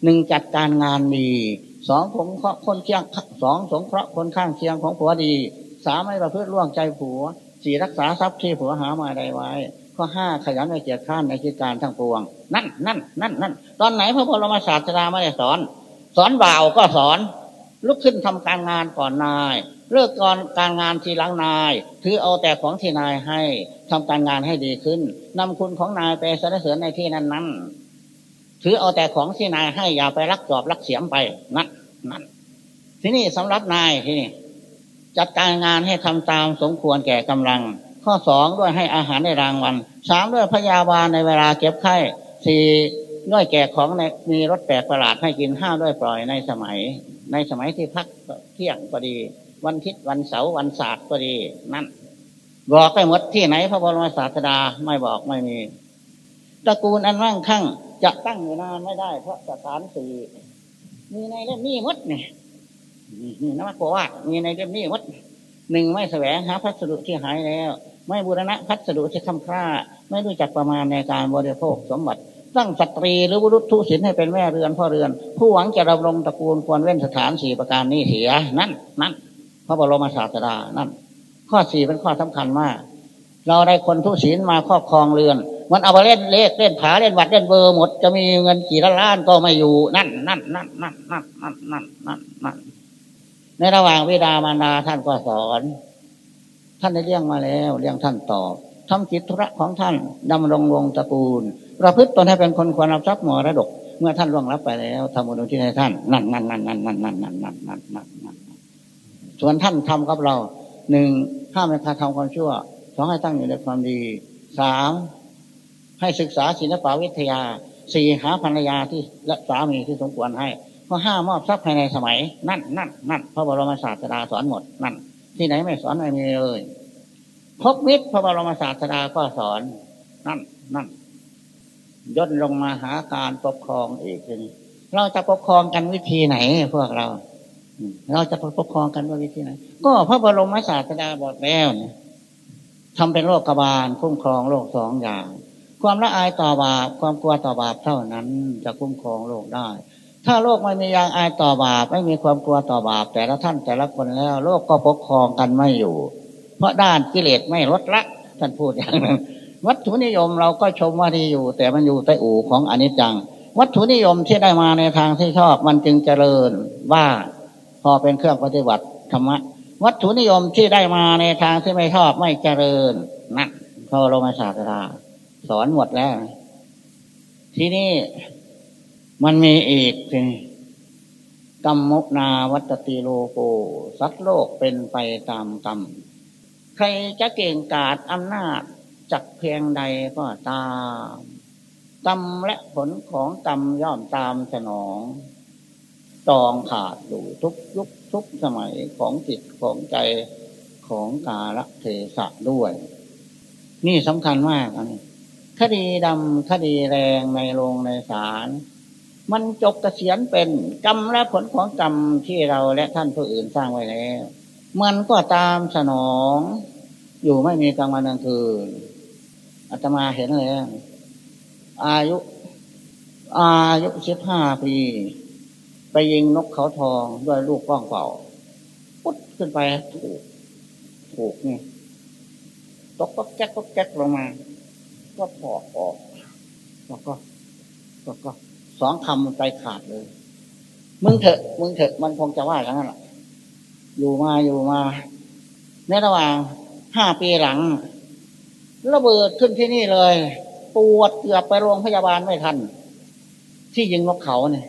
หนึ่งจัดการงานดีสองสงเคราะห์คนเคียงสองสงเคราะห์คนข้างเคียงของผัวดีสามไม่ประพฤติล่วงใจผัวสี่รักษาทรัพย์ที่ผัวหามาได้ไว้ข้อห้าขยันในเกียรติข้านในกิจการทั้งปวง นั่นนั่นนั่นนั่นตอนไหนพระบรมศาสดาไม่ได้สอน สอนบ่าวก็สอน ลุกขึ้นทำการงานก่อนนาย เลิกก่อนการงานทีหลังนายถือเอาแต่ของที่นายให้ทำการงานให้ดีขึ้นนำคุณของนายไปสรรเสริญในที่นั้นนั้นถือเอาแต่ของที่นายให้อย่าไปรักจอบรักเสียมไปนั่นนั่นที่นี่สำหรับนายที่นี่จัดการงานให้ทำตามสมควรแก่กำลัง ข้อสองด้วยให้อาหารในรางวัลสามด้วยพยาบาลในเวลาเก็บไข้สี่ด้วยแก่ของในมีรถแปลกประหลาดให้กินห้าด้วยปล่อยในสมัย ในสมัยที่พักเที่ยงก็ดี วันทิศวันเสาร์วันศาสตร์ก็ดี นั่น บอกไปหมดที่ไหนพระบรมศาสดาไม่บอกไม่มีตระกูลอันมั่งคั่งจะตั้งอยู่นานไม่ได้ เพราะสถานสี่มีในเล่มนี้มดเนี่ยนี่นะบอกว่า มีในเรื่องนี้วัดหนึ่งไม่แสวงหาพัสดุที่หายแล้ว ไม่บูรณะพัสดุที่คำค่า ไม่รู้จักประมาณในการบริโภคสมบัติตั้งสตรีหรือบุรุษทุศิลให้เป็นแม่เรือนพ่อเรือน ผู้หวังจะดำรงตระกูลควรเว้นสถานสี่ประการนี้เสีย นั่นนั่น ระบรมศาสดานั่นข้อสี่เป็นข้อสำคัญมาก เราได้คนทุศิลมาครอบครองเรือน มันเอาไปเล่นเลขเล่นผาเล่นวัดเล่นเบอร์หมด จะมีเงินกี่ล้านก็ไม่อยู่นั่นนั่นนั่นนั่นนั่นนั่นนั่นนั่นในระหว่างวิดามารดาท่านก็สอน ท่านได้เลี้ยงมาแล้วเลี้ยงท่านตอบทำกิจธุระของท่านดำรงวงตระกูล ประพฤติตนให้เป็นคนควรรับทรัพย์มรดก เมื่อท่านล่วงรับไปแล้วทำบุญที่ให้ท่าน นั่นนั่นนั่นนั่นนั่นนั่นนั่นนั่นนั่น ส่วนท่านทำกับเราหนึ่งห้ามไม่พาทำความชั่วสองให้ตั้งอยู่ในความดีสามให้ศึกษาศิลปวิทยาสี่หาภรรยาที่และสามีที่สมควรให้ข้อห้ามอบทรัพย์ภายในสมัย นั่นนั่นนั่นพระบรมศาสดาสอนหมดนั่น ที่ไหนไม่สอนไม่มีเลยพบมิตรพระบรมศาสดาก็สอน นั่นนั่นย่นลงมาหาการปกครองอีกทีเราจะปกครองกันวิธีไหนพวกเรา เราจะปกครองกันว่าวิธีไหนก็พระบรมศาสดาบอกแล้วเนี่ยทำเป็นโรคกบาลคุ้มครองโลกสองอย่าง ความละอายต่อบาปความกลัวต่อบาปเท่านั้นจะคุ้มครองโลกได้ ถ้าโลกไม่มียางอายต่อบาป ไม่มีความกลัวต่อบาป แต่ละท่านแต่ละคนแล้ว โลกก็ปกครองกันไม่อยู่ เพราะด้านกิเลสไม่ลดละท่านพูดอย่างนั้นวัตถุนิยมเราก็ชมว่าดีอยู่ แต่มันอยู่ใต้อู่ของอนิจจัง วัตถุนิยมที่ได้มาในทางที่ชอบมันจึงเจริญว่า พอเป็นเครื่องปฏิบัติธรรมะวัตถุนิยมที่ได้มาในทางที่ไม่ชอบไม่เจริญนะพระโลมาศาสดาสอนหมดแล้ว ที่นี่มันมีอีกทีกรรมมุนาวัตติโลโก สัตว์โลกเป็นไปตามกรรม ใครจะเก่งกาจอำนาจจักเพียงใดก็ตาม กรรมและผลของกรรมย่อมตามสนอง ตองขาดอยู่ทุกยุคทุกสมัยของจิตของใจของกาลเทศะด้วย นี่สำคัญมากอันนี้คดีดำคดีแรงในโรงในศาลมันจบเกษียณเป็นกรรมและผลของกรรมที่เราและท่านผู้อื่นสร้างไว้แล้วมันก็ตามสนอง อยู่ไม่มีกลางวันกลางคืนอาตมาเห็นแล้วอายุ อายุสิบห้าปี ไปยิงนกเขาทองด้วยลูกป้องเป่าปุ๊บขึ้นไปถูกถูกนี่ตกก็แก๊กก็แก๊กลงมา ก็ถอดออกแล้วก็ก็ก็สองคำใจขาดเลย มึงเถอะ มึงเถอะมันคงจะว่าอย่างนั้นแหละอยู่มาอยู่มาในระหว่างห้าปีหลัง ระเบิดขึ้นที่นี่เลย ปวดเกือบไปโรงพยาบาลไม่ทัน ที่ยิงนกเขาเนี่ย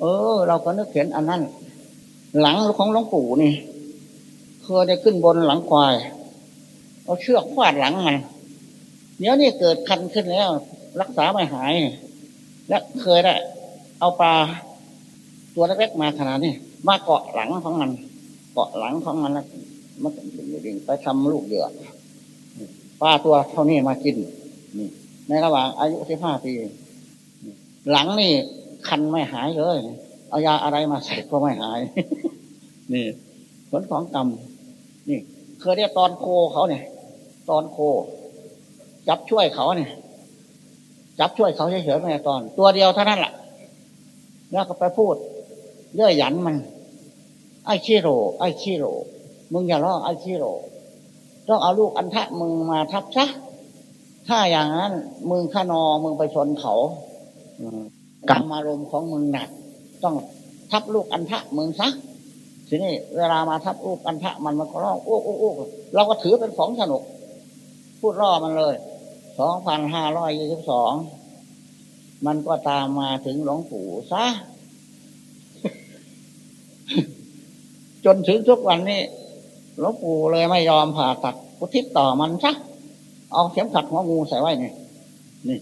เออ เราก็นึกเห็นอันนั้น หลังของหลวงปู่นี่เคยได้ขึ้นบนหลังควาย เอาเชือกฟาดหลังมันเดี๋ยวนี้เกิดคันขึ้นแล้ว รักษาไม่หาย และเคยได้ เอาปลาตัวเล็กๆมาขนาดนี้มาเกาะหลังของมัน เกาะหลังของมันแล้วมันดิ่งไปทำลูกเหยื่อปลาตัวเท่านี้มากินนี่ในระหว่างอายุสิบห้าปี หลังนี่ คันไม่หายเลย เอายาอะไรมาใส่ก็ไม่หาย นี่ผลของกรรมนี่เคยเรียกตอนโคเขาเนี่ย ตอนโค จับช่วยเขาเนี่ย จับช่วยเขาเฉยๆไม่ตอน ตัวเดียวเท่านั้นแหละแล้วก็ไปพูดเยื่อหยันมัน ไอ้ชีโร่ไอ้ชีโร่มึงอย่าล้อไอ้ชีโรต้องเอาลูกอันทะมึงมาทับซะถ้าอย่างนั้น มึงขนอมึงไปชนเขา กรรมอารมณ์ของมึงหนัก ต้องทับลูกอันทะมึงซะทีนี้เวลามาทับลูกอันทะมันมันก็ร้องโอ้โอ้โอ้เราก็ถือเป็นของสนุก พูดล่อมันเลยสองพันห้าร้อยยี่สิบสองมันก็ตามมาถึงหลวงปู่ซะจนถึงทุกวันนี้หลวงปู่เลยไม่ยอมผ่าตัดกุทิศต่อมันซะเอาเข็มขัดหัวงูใส่ไว้นี่นี่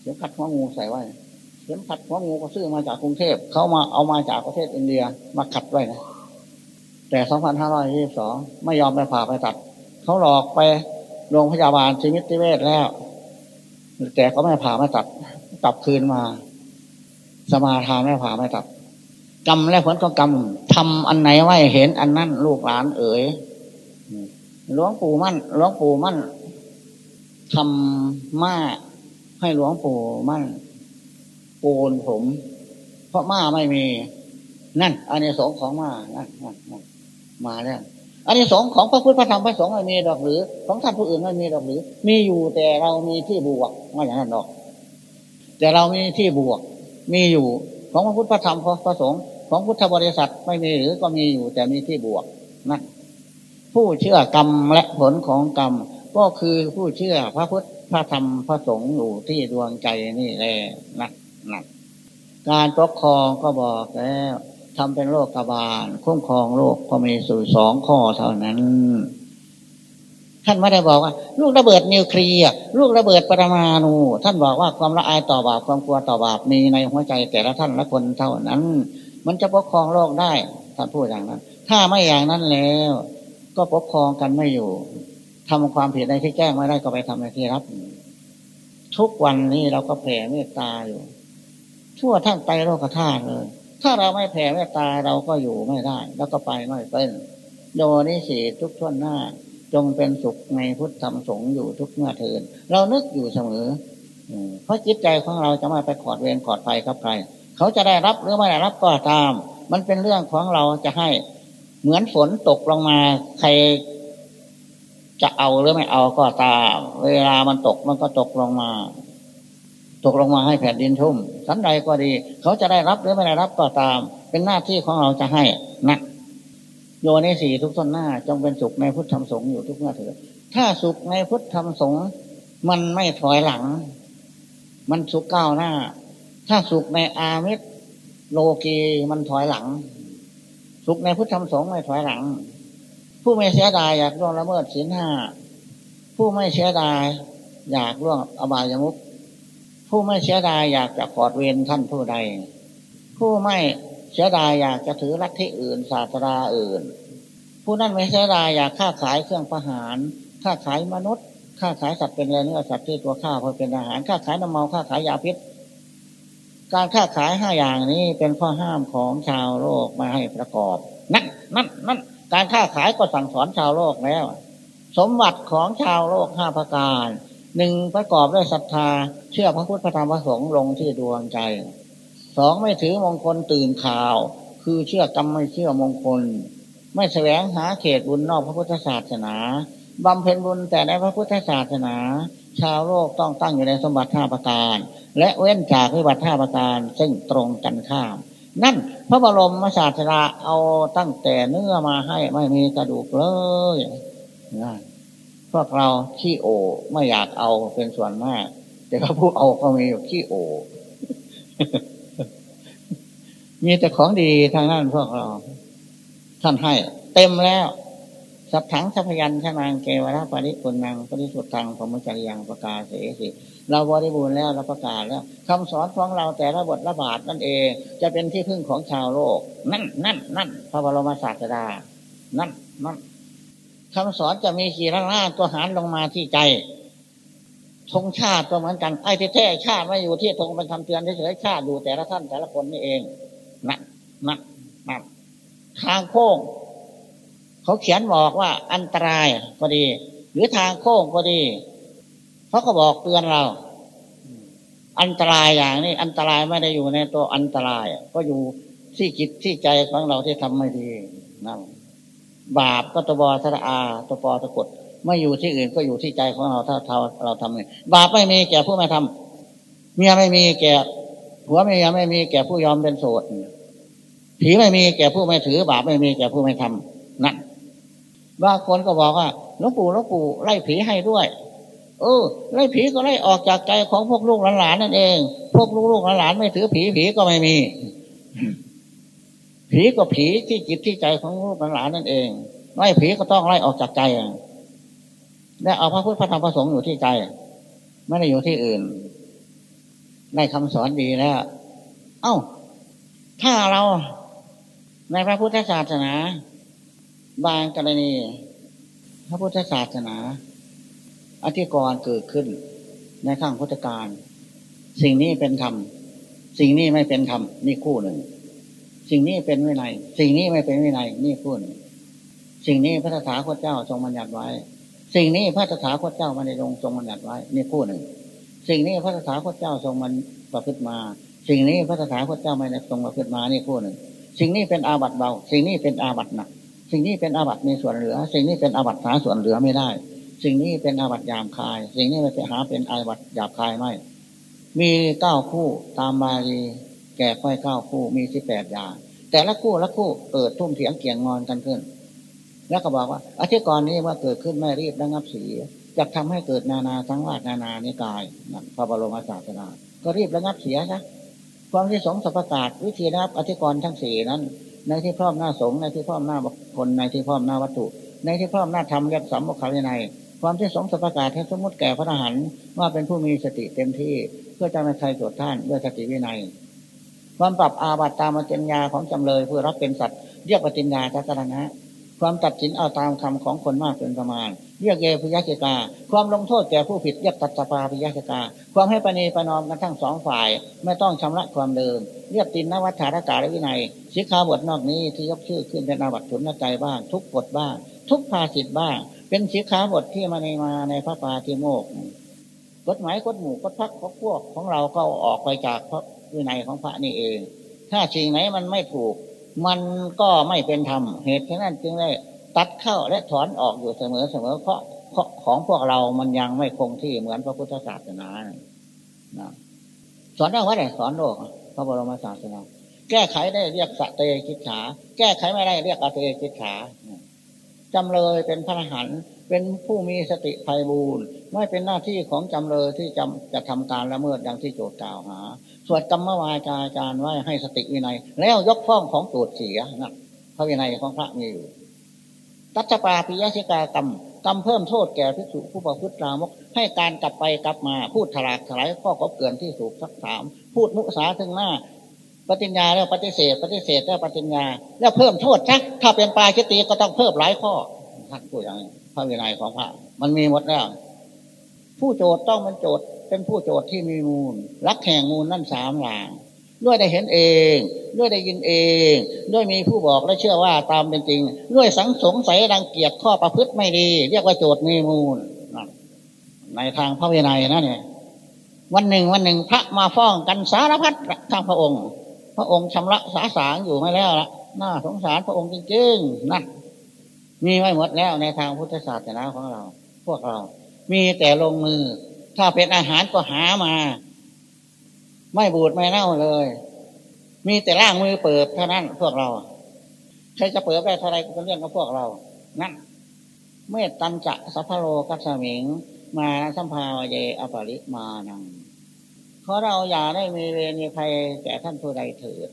เข็มขัดหัวงูใส่ไว้ เข็มขัดหัวงูก็ซื้อมาจากกรุงเทพเขามาเอามาจากประเทศอินเดียมาขัดไว้นะแต่สองพันห้าร้อยยี่สองไม่ยอมไปผ่าไปตัด เขาหลอกไปโรงพยาบาลชีวิตเวชแล้ว แต่ก็ไม่ผ่าไม่ตัดกลับคืนมา สมาทานไม่ผ่าไม่ตัดกรรมและผลของกรรมทำอันไหนไว้เห็นอันนั้นลูกหลานเอ๋ยหลวงปู่มั่นหลวงปู่มั่นทำมาให้หลวงปู่มั่น นผม เพราะมาไม่มี นั่นอันนี้สองของมานั่นนั่นมาแล้วอันนี้สองของพระพุทธพระธรรมพระสงฆ์ไม่มีดอกหรือ ของท่านผู้อื่นไม่มีดอกหรือ มีอยู่แต่เรามีที่บวกไม่อย่างนั้นดอก แต่เรามีที่บวก มีอยู่ของพระพุทธพระธรรมพระสงฆ์ของพุทธบริษัทไม่มีหรือก็มีอยู่แต่มีที่บวกนะผู้เชื่อกรรมและผลของกรรม ก็คือผู้เชื่อพระพุทธพระธรรมพระสงฆ์อยู่ที่ดวงใจนี่แหละนะ นะการปกครองก็บอกแล้วทำเป็นโรคกบาลคุ้มครองโรคก็มีสู่สองข้อเท่านั้น ท่านไม่ได้บอกว่า ลูกระเบิดนิวเคลียร์ลูกระเบิดปรมาณูท่านบอกว่าความละอายต่อบาปความกลัวต่อบาปมีในหัวใจแต่ละท่านละคนเท่านั้น มันจะปกครองโลกได้ท่านพูดอย่างนั้น ถ้าไม่อย่างนั้นแล้ว ก็ปกครองกันไม่อยู่ทำความผิดในที่แจ้งไม่ได้ก็ไปทำในที่รับ ทุกวันนี้เราก็แผ่เมตตาอยู่ ทั่วทั้งไตโลกธาตุเลย ถ้าเราไม่แผ่เมตตาเราก็อยู่ไม่ได้ แล้วก็ไปไม่เป็นโยนิสีทุกท่วนหน้า จงเป็นสุขในพุทธธรรมสงฆ์อยู่ทุกเมื่อเทิน เรานึกอยู่เสมอเพราะจิตใจของเราจะไม่ไปขอดเวรขอดภัยกับใคร เขาจะได้รับหรือไม่ได้รับก็ตาม มันเป็นเรื่องของเราจะให้เหมือนฝนตกลงมาใครจะเอาหรือไม่เอาก็ตาม เวลามันตกมันก็ตกลงมา ตกลงมาให้แผ่นดินทุ่มสันใดก็ดี เขาจะได้รับหรือไม่ได้รับก็ตาม เป็นหน้าที่ของเราจะให้นะโยในสี่ทุกต้นหน้าจงเป็นสุขในพุทธธรรมสงฆ์อยู่ทุกเมื่อเถิดถ้าสุขในพุทธธรรมสงฆ์มันไม่ถอยหลัง มันสุขก้าวหน้า ถ้าสุขในอามิตรโลกีมันถอยหลัง สุขในพุทธธรรมสงฆ์ไม่ถอยหลัง ผู้ไม่เสียดายอยากล่วงละเมิดศีลห้าผู้ไม่เสียดาย อยากล่วงอบายมุข ผู้ไม่เสียดายอยากจะกอดเวรท่านผู้ใด ผู้ไม่เสียดายอยากจะถือลัทธิอื่น ศาสนาอื่น ผู้นั้นไม่เสียดายอยากค้าขายเครื่องประหารค้าขายมนุษย์ค้าขายสัตว์เป็นเนื้อสัตว์ที่ตัวข้าเพื่อเป็นอาหารค้าขายน้ำเมาค้าขายยาพิษ การค้าขายห้าอย่างนี้เป็นข้อห้ามของชาวโลกมาให้ประกอบนั่นนั่นนั่นการค้าขายก็สั่งสอนชาวโลกแล้ว สมบัติของชาวโลกห้าประการ หนึ่งประกอบด้วยศรัทธา เชื่อพระพุทธธรรมพระสงฆ์ลงที่ดวงใจสองไม่ถือมงคลตื่นข่าว คือเชื่อกรรมไม่เชื่อมงคล ไม่แสวงหาเขตบุญนอกพระพุทธศาสนาบำเพ็ญบุญแต่ในพระพุทธศาสนา ชาวโลกต้องตั้งอยู่ในสมบัติห้าประการ และเว้นจากวิบัติห้าประการซึ่งตรงกันข้าม นั่นพระบรมมาศาสดาเอาตั้งแต่เนื้อมาให้ไม่มีกระดูกเลยนะ วกเราขี้โอไม่อยากเอาเป็นส่วนมาก แต่ก็ผู้เอาก็มีอยู่ขี้โอ มีแต่ของดีทางนั้นพวกเรา ท่านให้ เต็มแล้ว สัพถังสัพยัญชนะเกวราปริปุนังปริสุทธังพมจริยังประกาศเสสิเราบริบูรณ์แล้วเราประกาศแล้วคำสอนของเราแต่ละบทละบาทนั่นเอง จะเป็นที่พึ่งของชาวโลก นั่นนั่นนั่นพระบรมศาสดา นั่นนั่น คำสอนจะมีขี่ร่างาตัวหารลงมาที่ใจธงชาติก็เหมือนกันไอ้ที่แท้ชาติไม่อยู่ที่ธงเป็นคำเตือนเฉยชาติอยู่แต่ละท่านแต่ละคนนี่เองนั่นนั่นนั่นทางโค้งเขาเขียนบอกว่าอันตรายก็ดี หรือทางโค้งก็ดีเขาก็บอกเตือนเรา อันตรายอย่างนี้ อันตรายไม่ได้อยู่ในตัวอันตราย ก็อยู่ที่จิตที่ใจของเราที่ทำไม่ดีนั่น บาปก็ตบอสระอาตปอตะกดไม่อยู่ที่อื่นก็อยู่ที่ใจของเราถ้าเราเราทำเนี่ยบาปไม่มีแก่ผู้ไม่ทำเมียไม่มีแก่ผัวเมียไม่มีแก่ผู้ยอมเป็นโสดผีไม่มีแก่ผู้ไม่ถือ บาปไม่มีแก่ผู้ไม่ทำนั่นบางคนก็บอกว่าหลวงปู่หลวงปู่ไล่ผีให้ด้วย เออไล่ผีก็ไล่ออกจากใจของพวกลูกหลานนั่นเอง พวกลูกหลานไม่ถือผีผีก็ไม่มี ผีก็ผีที่จิตที่ใจของลูกหลานนั่นเองไล่ผีก็ต้องไล่ออกจากใจและเอาพระพุทธพระธรรมพระสงฆ์อยู่ที่ใจ ไม่ได้อยู่ที่อื่นได้คำสอนดีแล้ว เอ้า ถ้าเราในพระพุทธศาสนา บางกรณี พระพุทธศาสนา อธิกรเกิดขึ้น ในข้างพุทธการ สิ่งนี้เป็นธรรม สิ่งนี้ไม่เป็นธรรมนี่คู่หนึ่ง สิ่งนี้เป็นวินัย สิ่งนี้ไม่เป็นวินัยนี่คู่หนึ่งสิ่งนี้พระสถาคตเจ้าทรงบัญญัติไว้ สิ่งนี้พระสถาคตเจ้ามาในรงทรงบัญญัติไว้นี่คู่หนึ่ง สิ่งนี้พระสถาคตเจ้าทรงมันประพฤติมา สิ่งนี้พระสถาคตเจ้าไม่ได้ทรงประพฤติมานี่คู่หนึ่ง สิ่งนี้เป็นอาบัติเบา สิ่งนี้เป็นอาบัติหนัก สิ่งนี้เป็นอาบัติมีส่วนเหลือ สิ่งนี้เป็นอาบัติหาส่วนเหลือไม่ได้ สิ่งนี้เป็นอาบัติยามคาย สิ่งนี้ไม่ไปหาเป็นอาบัติหยาบคายไม่ มีเก้าคู่ตามบาลี แก่ค่อยเก้าคู่มีสิบแปดอย่างแต่ละคู่ละคู่เกิดทุ่มเถียงเกี่ยงงอนกันขึ้น แล้วก็บอกว่าอธิกรณ์นี้ว่าเกิดขึ้นไม่รีบระงับเสียจะทำให้เกิดนานาทั้งวาดนานานิกายนั่นพระบรมศาสนาก็รีบระงับเสียนะความที่สงสประกาศวิธีนับอธิกรณ์ทั้งสี่นั้น ในที่พร้อมหน้าสงในที่พร้อมหน้าบุคคลในที่พร้อมหน้าวัตถุ ในที่พร้อมหน้าธรรมยักสัมบุคคลในความที่สงสประกาศให้สมมติแก่พระทหารว่าเป็นผู้มีสติเต็มที่ เพื่อจะไม่ใครโจทย์ท่านด้วยสติวินัย ความปรับอาบัตตามมจัญญาของจำเลยเพื่อรับเป็นสัตว์เรียกปฏิญญาจักรณะความตัดสินเอาตามคำของคนมากเป็นประมาณ เรียกเยพิยสิกา ความลงโทษแก่ผู้ผิดเรียกตัดสปาพิยสิกา ความให้ปณีประนอมกันทั้งสองฝ่าย ไม่ต้องชำระความเดิม เรียกตินนวัฏฐานการวินัยสิกขาบทนอกนี้ที่ยกชื่อขึ้นเป็นอาบัติถุนใจบ้าง ทุกบทบ้าง ทุกภาสิทธ์บ้าง เป็นสิกขาบทที่มาในมาในพระปาติโมกกฎหมายกฎหมู่กฎพักของพวกของเราก็ออกไปจากพระ วินัยของพระนี่เอง ถ้าสิ่งไหนมันไม่ถูก มันก็ไม่เป็นธรรมเหตุฉะนั้นจึงได้ตัดเข้าและถอนออกอยู่เสมอเสมอเพราะของพวกเรามันยังไม่คงที่เหมือนพระพุทธศาสนานะสอนเรื่องว่าไงสอนโลกพระบรมศาสนาแก้ไขได้เรียกสเตกิจฉาแก้ไขไม่ได้เรียกอเตกิจฉาจำเลยเป็นพระหันเป็นผู้มีสติภัยบูรณ์ไม่เป็นหน้าที่ของจำเลยที่จำจะทำการละเมิดอย่างที่โจทย์กล่าวหา สวดกรรมวาจาจารย์ไว้ให้สติวินัย แล้วยกฟ้องของโจทย์เสียนะพระวินัยของพระมีอยู่ ตัชปาปิยสิกากรรมกรรมเพิ่มโทษแก่พิสุผู้ประพฤติลามก ให้การกลับไปกลับมาพูดถลากถลายข้อกบเกินที่สูกสักสาม พูดมุสาถึงหน้า ปฏิญญาแล้วปฏิเสธ ปฏิเสธแล้วปฏิญญา แล้วเพิ่มโทษชักถ้าเป็นปลาคิตีก็ต้องเพิ่มหลายข้อท่านพูดอย่างพระวินัยของพระมันมีหมดแล้ว ผู้โจทย์ต้องเป็นโจทย์ เป็นผู้โจทย์ที่มีมูลรักแห่งมูลนั่นสามหลางด้วยได้เห็นเอง ด้วยได้ยินเอง ด้วยมีผู้บอกและเชื่อว่าตามเป็นจริง ด้วยสังสงสัยรังเกียจข้อประพฤติไม่ดี เรียกว่าโจทย์มีมูลในทางพระวินัยนะเนี่ยวันหนึ่งวันหนึ่งพระมาฟ้องกันสารพัดทางพระองค์ พระองค์ชำระสาสางอยู่ไม่แล้วละน่าสงสารพระองค์จริงๆนั่นมีไม่หมดแล้วในทางพุทธศาสนาของเรา พวกเรา มีแต่ลงมือ ถ้าเป็นอาหารก็หามา ไม่บูดไม่เน่าเลย มีแต่ล่างมือเปิดเท่านั้นพวกเราใครจะเปิดได้เท่าไรก็เป็นเรื่องของพวกเรา นั่นเมื่อตันจะสัพพโลกัสมิง มาสัมภาวเยอปริมานังเพราะเราอย่าได้มีเวรมีใครแก่ท่านผู้ใดเถิด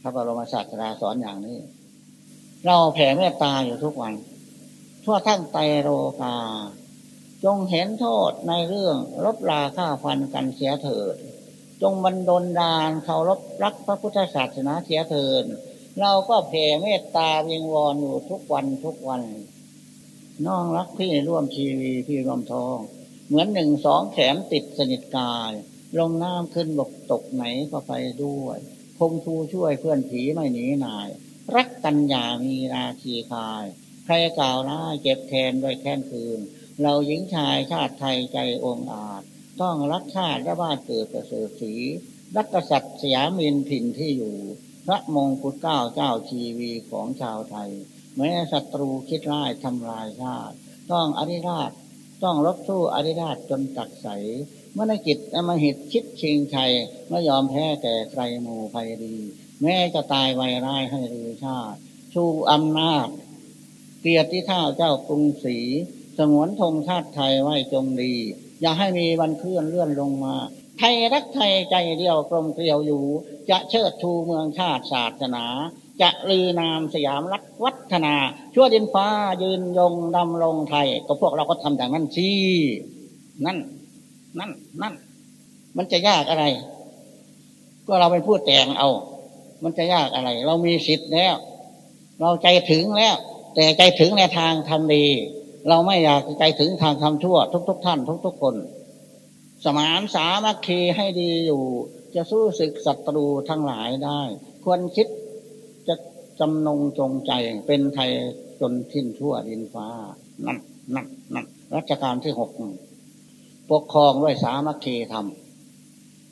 พระบรมศาสดาสอนอย่างนี้ เราแผ่เมตตาอยู่ทุกวัน ทั่วทั้งไตโรกา จงเห็นโทษในเรื่องลดราค่าฟันกันเสียเถิด จงบรรดลดานเคารพรักพระพุทธศาสนาเสียเถิด เราก็แผ่เมตตาวิงวอนอยู่ทุกวันทุกวัน น้องรักพี่ร่วมชีวีพี่ร่วมทอง เหมือนหนึ่งสองแขมติดสนิทกาย ลงน้ำขึ้นบกตกไหนก็ไปด้วยคงทูช่วยเพื่อนผีไม่หนีนาย รักกันอย่ามีราคีคาย ใครกล่าวร้ายเจ็บแทนด้วยแค้นคืน เราหญิงชายชาติไทยใจองอาจ ต้องรักชาติและบ้านเกิดประเสริฐสีรักกษัตริย์สยามินถิ่นที่อยู่ พระมงกุฎเก้าเจ้าชีวีของชาวไทย แม้ศัตรูคิดร้ายทำลายชาติ ต้องอริราชต้องรบสู้อริราชจนตักใสมนกิจอมหิตคิดชิงชัยไม่ยอมแพ้แก่ใครหมู่ภัยดี แม้จะตายไวร้ายให้รือชาติ ชูอำนาจเกียรติท่าเจ้ากรุงศรี สงวนธงชาติไทยไว้จงดี อย่าให้มีวันเคลื่อนเลื่อนลงมา ไทยรักไทยใจเดียวกลมเกลียวอยู่ จะเชิดชูเมืองชาติศาสนา จะลือนามสยามรัฐวัฒนา ชั่วดินฟ้ายืนยงดำลงไทย ก็พวกเราก็ทำอย่างนั้นสินั่น นั่น นั่น มันจะยากอะไร ก็เราไปพูดแต่งเอา มันจะยากอะไร เรามีสิทธิ์แล้ว เราใจถึงแล้ว แต่ใจถึงในทางทำดี เราไม่อยากใจถึงทางทำชั่ว ทุกๆทท่าน ทุกๆคน สมานสามัคคีให้ดีอยู่ จะสู้ศึกศัตรูทั้งหลายได้ ควรคิดจะจำนงจงใจเป็นไทยจนทิ้นทั่วดินฟ้า นั่นนั่นนั่นรัชกาลที่หกปกครองด้วยสามัคคีธรรม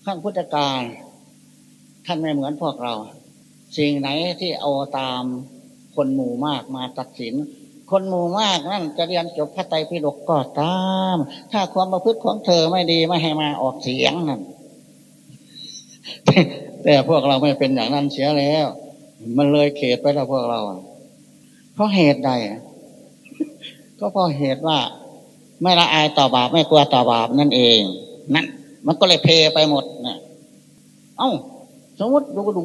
ข้างพุทธการ ท่านไม่เหมือนพวกเรา สิ่งไหนที่เอาตามคนหมู่มากมาตัดสิน คนหมู่มากนั่นจะเรียนจบพระไตรปิฎกก็ตาม ถ้าความประพฤติของเธอไม่ดีไม่ให้มาออกเสียงนั่นแต่พวกเราไม่เป็นอย่างนั้นเสียแล้ว มันเลยเขตไปแล้วพวกเรา เพราะเหตุใด ก็เพราะเหตุว่า ไม่ละอายต่อบาปไม่กลัวต่อบาปนั่นเอง นั่นมันก็เลยเพไปหมดนะเอ้า สมมติดูก็ดู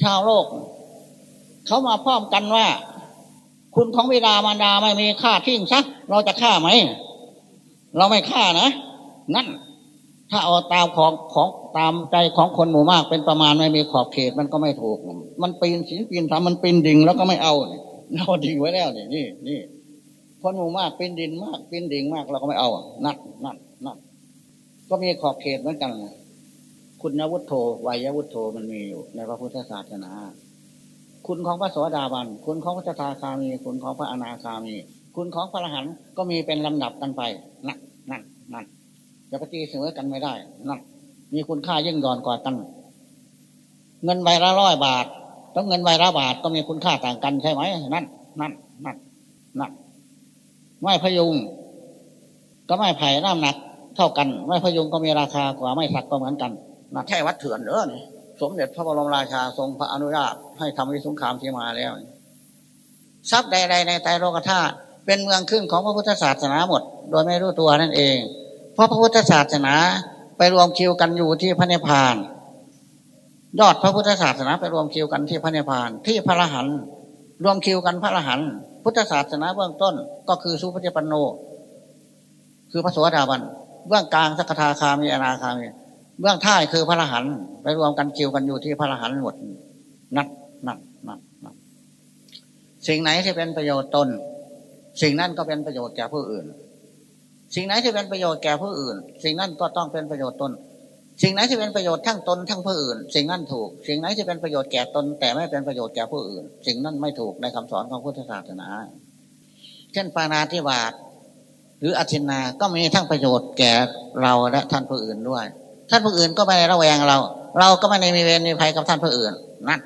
ชาวโลก เขามาพร้อมกันว่า คุณของวิดามารดาไม่มีค่าทิ้งซะเราจะฆ่าไหม เราไม่ฆ่านะ นั่น ถ้าเอาตามของของตามใจของคนหมู่มาก เป็นประมาณไม่มีขอบเขตมันก็ไม่ถูก มันปีนศีลปีนธรรมมันปีนดิ่งแล้วก็ไม่เอาเราดิ่งไว้แล้วนี่นี่นี่คนหมู่มากปีนดินมากปีนดิ่งมากเราก็ไม่เอานั่นนั่นนั่นก็มีขอบเขตเหมือนกันคุณวุฒโธวัยวุฒโธมันมีอยู่ในพระพุทธศาสนา คุณของพระสวสดาบัน คุณของพระจาคามี คุณของพระอนาคามี คุณของพระอรหันต์ก็มีเป็นลำดับกันไป นั่นนั่นนั่นจะปฏิเสมอกันไม่ได้ นั่น มีคุณค่ายิ่งย่อนกว่ากัน เงินใบละร้อยบาทต้องเงินใบละบาทก็มีคุณค่าต่างกันใช่ไหม นั่น นั่น นั่น นั่น ไม่พยุง ก็ไม่ไผ่น้ำหนัก เท่ากัน ไม่พยุงก็มีราคากว่าไม่สักก็เหมือนกันนะแค่วัดเถื่อนเด้อนี่ สมเด็จพระบรมราชาทรงพระอนุญาตให้ทำวิสุงคามที่มาแล้ว ทรัพย์ใดๆในไตรโลกธาตุเป็นเมืองขึ้นของพระพุทธศาสนาหมด โดยไม่รู้ตัวนั่นเอง เพราะพระพุทธศาสนาไปรวมคิวกันอยู่ที่พระนิพพาน ยอดพระพุทธศาสนาไปรวมคิวกันที่พระนิพพาน ที่พระรหันรวมคิวกันพระรหันพุทธศาสนาเบื้องต้นก็คือสุปฏิปันโน คือพระสวสดาบันเบื้องกลางสักทาคามีอนาคามี เบื้องท้ายคือพระรหันไปรวมกันคิวกันอยู่ที่พระรหันหมดนักนักนักนักสิ่งไหนที่เป็นประโยชน์ตน สิ่งนั้นก็เป็นประโยชน์แก่ผู้อื่น สิ่งไหนที่เป็นประโยชน์แก่ผู้อื่น สิ่งนั้นก็ต้องเป็นประโยชน์ตน สิ่งไหนที่เป็นประโยชน์ทั้งตนทั้งผู้อื่น สิ่งนั้นถูก สิ่งไหนที่เป็นประโยชน์แก่ตน แต่ไม่เป็นประโยชน์แก่ผู้อื่น สิ่งนั้นไม่ถูกในคำสอนของพุทธศาสนา เช่นปานาธิวาสหรืออธินาก็มีทั้งประโยชน์แก่เราและท่านผู้อื่นด้วย ท่านผู้อื่นก็ไม่ได้ระแวงเรา เราก็ไม่ได้มีเวรมีภัยกับท่านผู้อื่น นั่น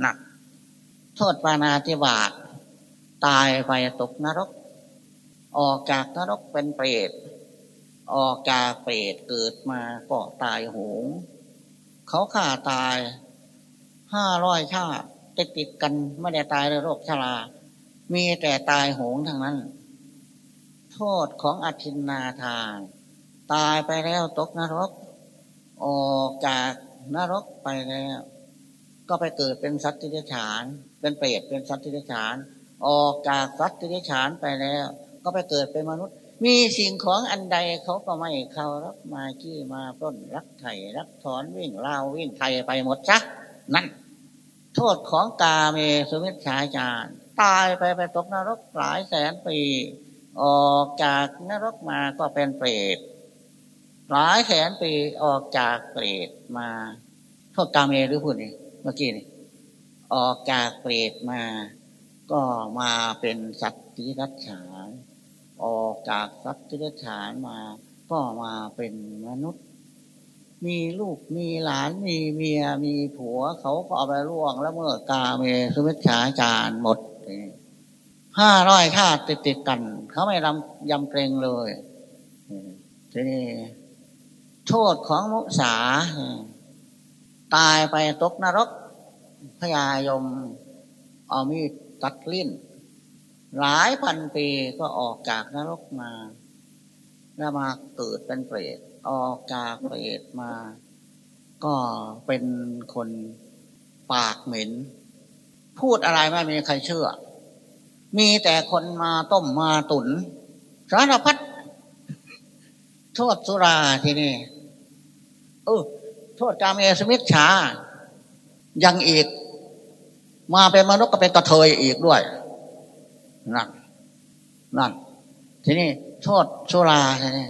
หนัก โทษปานาธิบาตตายไปตกนรก ออกจากนรกเป็นเปรตออกจากเปรตเกิดมาก็ตายโหง เขาฆ่าตายห้าร้อยชาติติดติดกันไม่ได้ตายเลยโรคชรา มีแต่ตายโหงทั้งนั้น โทษของอธินนาทานตายไปแล้วตกนรก ออกจากนรกไปแล้ว ก็ไปเกิดเป็นสัตว์ที่เดชาน เป็นเปรตเป็นสัตว์ที่เดชาน ออกจากสัตว์ที่เดชานไปแล้ว ก็ไปเกิดเป็นมนุษย์ มีสิ่งของอันใดเขาก็ไม่เขารักมาขี้มาปล้นรักไถ่รักถอนวิ่งเล่าวิ่งไถ่ไปหมดจ้ะนั่น โทษของกาเมสุมิชาจารตายไปไปตกนรกหลายแสนปี ออกจากนรกมาก็เป็นเปรต หลายแสนปีออกจากเปรตมาโทษกาเมหรือพูดนี่เมื่อกี้นี่ออกจากเปรตมา ก็มาเป็นสัตว์ที่รัจฉาออกจากสัตว์ที่รัจฉามา ก็มาเป็นมนุษย์ มีลูกมีหลานมีเมียมีผัวเขาก็เอาไปล่วงแล้วเมื่อกาเมสุมิชาจารหมดห้าร้อยชาติติดติดกัน เขาไม่รำยำเกรงเลยทีนี้ โทษของมุสา ตายไปตกนรกพญายมเอามีดตัดลิ้น หลายพันปีก็ออกจากนรกมา แล้วมาเกิดเป็นเปรตออกจากเปรตมา ก็เป็นคนปากเหม็น พูดอะไรไม่มีใครเชื่อ มีแต่คนมาต้มมาตุนสารพัดโทษสุราทีนี่ เออ โทษกามเอสมิชชายังอีก มาเป็นมนุษย์ก็เป็นกระเทยอีกด้วย นั่น นั่น ทีนี้โทษชุราทีนี้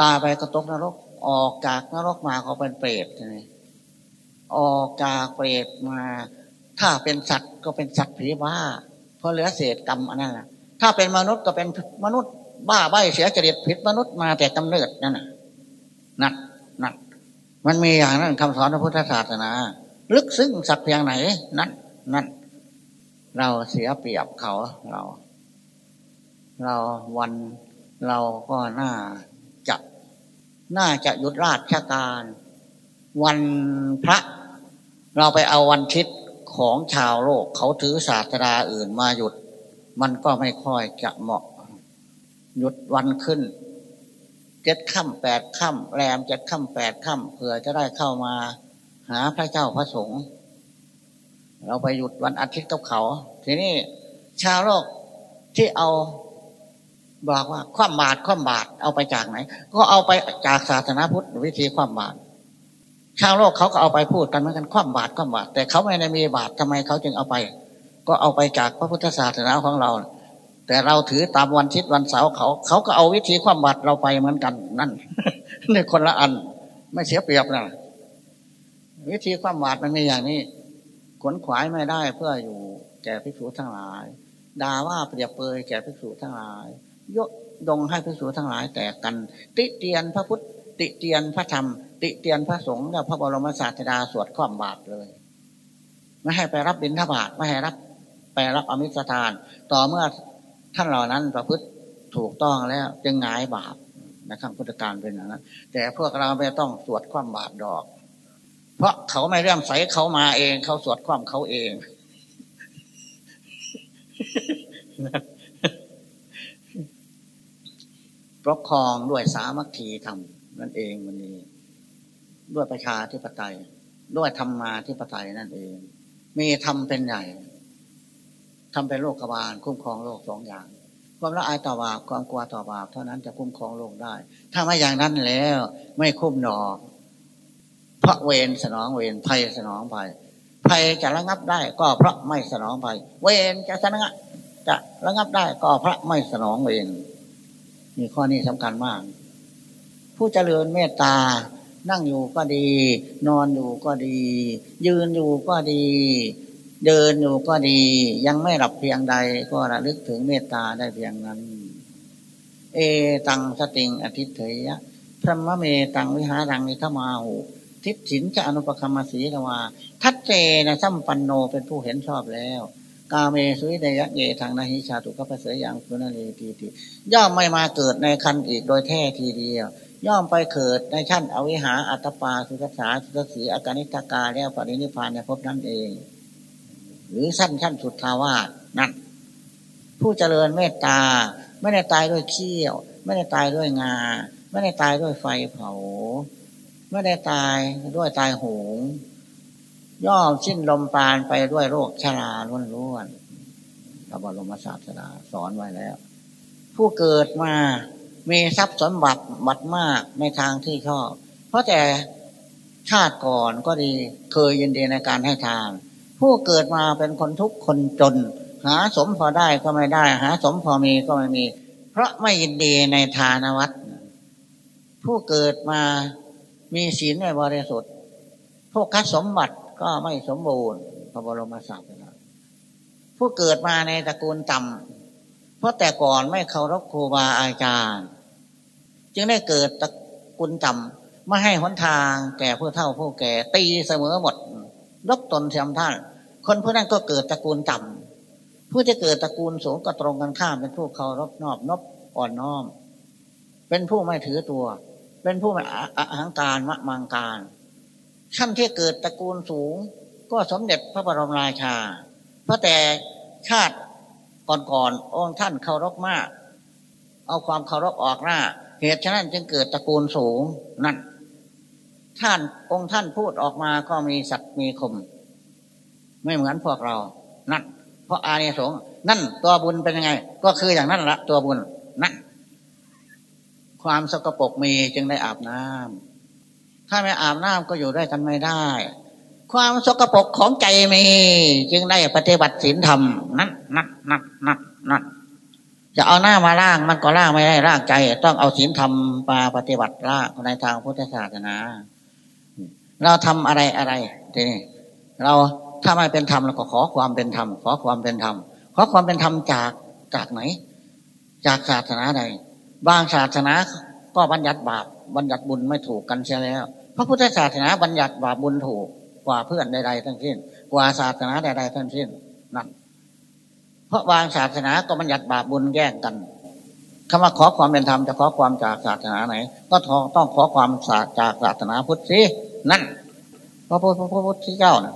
ตายไปก็ตกนรก ออกจากนรกมาก็เป็นเปรตทีนี้ออกจากเปรตมา ถ้าเป็นสัตว์ก็เป็นสัตว์ผีบ้า เพราะเหลือเศษกรรมอันนั้นนะถ้าเป็นมนุษย์ก็เป็นมนุษย์ บ้าใบเสียจริตผิดมนุษย์มาแต่กำเนิดนั่นน่ะนั่นนั่น มันมีอย่างนั้นคำสอนพระพุทธศาสนา ลึกซึ้งสักเพียงไหน นั่นนั่นเราเสียเปรียบเขาเรา เราวันเราก็น่าจะน่าจะหยุดราชการ วันพระ เราไปเอาวันทิศของชาวโลก เขาถือศาสดาอื่นมาหยุด มันก็ไม่ค่อยจะเหมาะ หยุดวันขึ้น เจ็ดค่ำแปดค่ำแรมเจ็ดค่ำแปดค่ำเผื่อจะได้เข้ามา หาพระเจ้าพระสงฆ์เราไปหยุดวันอาทิตย์กับเขา ทีนี้ชาวโลกที่เอาบอกว่าความบาตรความบาตรเอาไปจากไหน ก็เอาไปจากศาสนาพุทธวิธีความบาตรชาวโลกเขาก็เอาไปพูดกันเหมือนกันความบาตรความบาตรแต่เขาไม่ได้มีบาตรทำไมเขาจึงเอาไป ก็เอาไปจากพระพุทธศาสนาของเรา แต่เราถือตามวันทิศวันเสาร์เขา เขาก็เอาวิธีความบัตรเราไปเหมือนกัน นั่นในคนละอัน ไม่เสียเปรียบนะวิธีความบาตรมันมีอย่างนี้ ขนขวายไม่ได้เพื่ออยู่แก่ภิกษุทั้งหลายด่าว่าเปรียบเปยแก่ภิกษุทั้งหลาย ยกดงให้ภิกษุทั้งหลายแตกกัน ติเตียนพระพุทธติเตียนพระธรรม ติเตียนพระสงฆ์และพระบรมศาสดาสวดความบาตรเลย ไม่ให้ไปรับบิณฑบาตไม่ให้รับ ไปรับอมิสทาน ต่อเมื่อ ท่านเหล่านั้นประพฤติถูกต้องแล้วจึงงายบาปนะครับพุทธการเป็นอย่างนั้น แต่พวกเราไม่ต้องสวดความบาปดอก เพราะเขาไม่เรื่องใสเขามาเองเขาสวดความเขาเองปกครองด้วยสามัคคีธรรมนั่นเองวันนี้ ด้วยประชาธิปไตย ด้วยธรรมาธิปไตยนั่นเอง มีธรรมเป็นใหญ่ ทำเป็นโลกบาลคุ้มครองโลกสองอย่าง ความละอายต่อบาปความกลัวต่อบาปเท่านั้นจะคุ้มครองโลกได้ ถ้าไม่อย่างนั้นแล้ว ไม่คุ้มดอกเพราะเวรสนองเวรภัยสนองภัยภัยจะระงับได้ก็เพราะไม่สนองภัย เวรจะสนงับจะระงับได้ก็เพราะไม่สนองเวรมีข้อนี้สำคัญมาก ผู้เจริญเมตตานั่งอยู่ก็ดี นอนอยู่ก็ดี ยืนอยู่ก็ดี เดินอยู่ก็ดี ยังไม่หลับเพียงใด ก็ระลึกถึงเมตตาได้เพียงนั้น เอตังสติงอธิเถยะพระมะเมตังวิหารังนิธมาหูทิพสินจะอนุปคมมาสีกวาทัดเจนะสัมปันโนเป็นผู้เห็นชอบแล้ว กาเมสุวิเดยะเยทางนาหิชาตุกพระเสยยังคุณนีทีทีย่อมไม่มาเกิดในคันอีกโดยแท้ทีเดียว ย่อมไปเกิดในชั้นอวิหาอัตปาสุทัสสาสุทัสสีอาการนิตกาแล้วปรินิพานในภพนั้นเอง หรือสั้นชั้นสุดทาวาสนั่นผู้เจริญเมตตา ไม่ได้ตายด้วยเขี้ยว ไม่ได้ตายด้วยงา ไม่ได้ตายด้วยไฟเผา ไม่ได้ตายด้วยตายหงย่อมสิ้นลมปานไปด้วยโรคชราล้วนๆพระบรมศาสดาสอนไว้แล้ว ผู้เกิดมามีทรัพย์สมบัติบัตมากในทางที่ชอบ เพราะแต่ชาติก่อนก็ดีเคยยินดีในการให้ทาน ผู้เกิดมาเป็นคนทุกข์คนจน หาสมพอได้ก็ไม่ได้ หาสมพอมีก็ไม่มี เพราะไม่ยินดีในทานวัตรผู้เกิดมามีศีลไม่บริสุทธิ์พวกคัดสมบัติก็ไม่สมบูรณ์พระบรมศาสดาผู้เกิดมาในตระกูลต่ำเพราะแต่ก่อนไม่เคารพครูบาอาจารย์ จึงได้เกิดตระกูลต่ำไม่ให้หนทางแก่ผู้เฒ่าผู้แก่ตีเสมอหมดลบตนเทียมท่าน คนผู้นั้นก็เกิดตระกูลต่ำผู้จะเกิดตระกูลสูงก็ตรงกันข้ามเป็นผู้เคารพนอบนบอ่อนน้อม เป็นผู้ไม่ถือตัว เป็นผู้ไม่อาหังการมะมังการขั้นที่เกิดตระกูลสูง ก็สมเด็จพระบรมราชา เพราะแต่ชาติก่อนๆองค์ท่านเคารพมาก เอาความเคารพออกหน้า เหตุฉะนั้นจึงเกิดตระกูลสูงนั่นท่านองค์ท่านพูดออกมาก็มีสัตว์มีคม ไม่เหมือนพวกเรา นั่น เพราะอานิสงส์นั่นตัวบุญเป็นยังไง ก็คืออย่างนั้นละตัวบุญนั่นความสกปรกมีจึงได้อาบน้ำถ้าไม่อาบน้ำก็อยู่ด้วยกันไม่ได้ ความสกปรกของใจมี จึงได้ปฏิบัติศีลธรรมนั่นนั่นนั่นนั่นนั่นจะเอาหน้ามาล่างมันก็ล่างไม่ได้ล่างใจ ต้องเอาศีลธรรมมาปฏิบัติล่างในทางพุทธศาสนา เราทำอะไรอะไรทีนี้เรา ถ้าไม่เป็นธรรมเราก็ขอความเป็นธรรมขอความเป็นธรรมขอความเป็นธรรมจากจากไหน จากศาสนาใดบางศาสนาก็บัญญัติบาปบัญญัติบุญไม่ถูกกันเสียแล้ว พระพุทธศาสนาบัญญัติบาปบุญถูกกว่าเพื่อนใดๆทั้งสิ้น กว่าศาสนาใดๆทั้งสิ้นนั่นเพราะบางศาสนาก็บัญญัติบาปบุญแย่งกันคำว่าขอความเป็นธรรมจะขอความจากศาสนาไหน ก็ต้องขอความจากศาสนาพุทธสินั่นพระพุทธพระพุทธเจ้านะ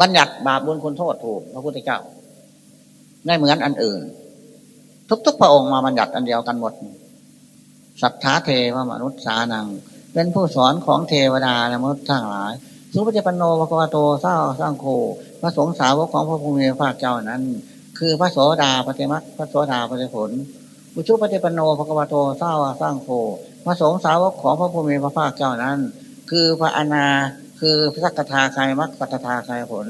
บัญญัติบาปบุญคุณโทษถูกพระพุทธเจ้าไม่เหมือนอันอื่น ทุกๆพระองค์มาบัญญัติอันเดียวกันหมดสัทธาเทวมนุษย์สานัง เป็นผู้สอนของเทวดาและมนุษย์ทั้งหลายสุปฏิปันโนภควโตเศร้าสร้างโคพระสงฆ์สาวกของพระภูมิพระเจ้านั้น คือพระโสดาปฏิมักพระโสดาปฏิผลบุชุปฏิปันโนภควโตเศร้าสร้างโคพระสงฆ์สาวกของพระภูมิพระภาคเจ้านั้น คือพระอนา คือพระสักทาคายมักสักทาคายผล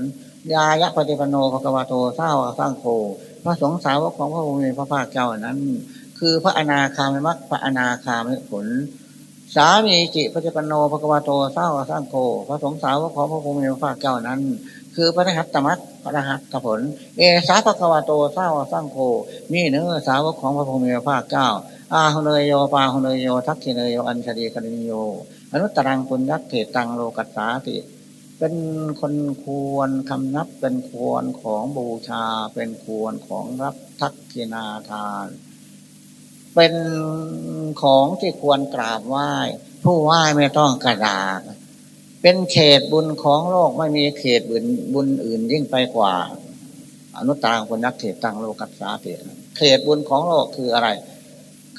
ยายะปฏิปันโนภควโตเศร้าสร้างโคพระสงฆ์สาวกของพระองค์ในพระภาคเจ้านั้น คือพระอนาคามิมัคพระอนาคามิผล สามีจิปฏิปโนภควาโตเศร้าสร้างโกพระสงฆ์สาวกของพระองค์ในพระภาคเจ้านั้น คือพระนหัตตมัคพระหัตถผล เอสาภควาโตเศร้าสร้างโกมีเนื้อสาวกของพระองค์ในพระภาคเจ้าอาหุเนยโยปาหุเนยโยทักขิเนยโยอัญชลีกนิโย อนุตตรังปุญญักเกตังโลกัสสาติ เป็นคนควรคำนับเป็นควรของบูชา เป็นควรของรับทักกินาทาน เป็นของที่ควรกราบไหว้ ผู้ไหว้ไม่ต้องกระดาษเป็นเขตบุญของโลกไม่มีเขตบุญบุญอื่นยิ่งไปกว่า อนุตตรังปุญญเขตตังโลกัสสาเตเขตบุญของโลกคืออะไร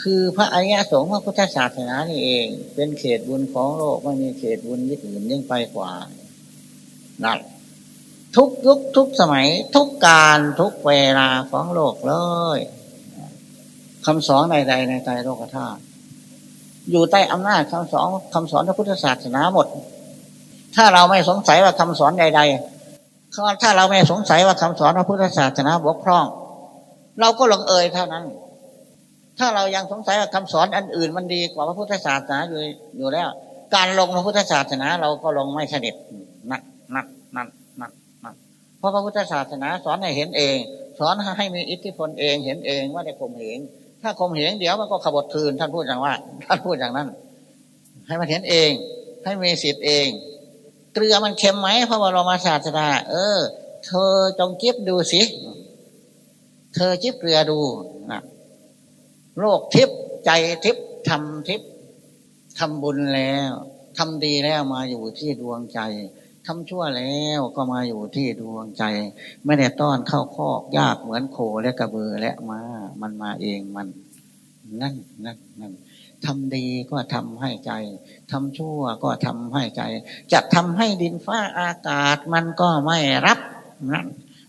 คือพระอริยสงฆ์พระพุทธศาสนานี่เอง เป็นเขตบุญของโลกไม่มีเขตบุญยิ่งอื่นยิ่งไปกว่านั่นทุกยุคทุกสมัยทุกการทุกเวลาของโลกเลยคำสอนใดๆในใจโลกธาตุอยู่ใต้อำนาจคำสอนคำสอนพระพุทธศาสนาหมด ถ้าเราไม่สงสัยว่าคำสอนใดๆถ้าเราไม่สงสัยว่าคำสอนพระพุทธศาสนาบกพร่อง เราก็ลงเอยเท่านั้น ถ้าเรายังสงสัยว่าคำสอนอันอื่นมันดีกว่าพระพุทธศาสนาอยู่อยู่แล้ว การลงพระพุทธศาสนาเราก็ลงไม่สนิทนักนักนักนักนักเพราะพระพุทธศาสนาสอนให้เห็นเอง สอนให้มีอิทธิพลเองเห็นเองว่าได้ข่มเหงถ้าข่มเหงเดี๋ยวมันก็ขบฏคืนท่านพูดอย่างว่าท่านพูดอย่างนั้น ให้มันเห็นเอง ให้มีสิทธิ์เอง เกลือมันเค็มไหมพระบรมศาสดาเออ เธอจงจิบดูสิ เธอจิบเกลือดู โลกทิพย์ใจทิพย์ทำทิพย์ทำบุญแล้วทำดีแล้วมาอยู่ที่ดวงใจทำชั่วแล้วก็มาอยู่ที่ดวงใจ ไม่ได้ต้อนเข้าคอกยากเหมือนโคและกระเบือและมามันมาเองมัน นั่นนั่นนั่นทำดีก็ทำให้ใจทำชั่วก็ทำให้ใจ จะทำให้ดินฟ้าอากาศมันก็ไม่รับนั่น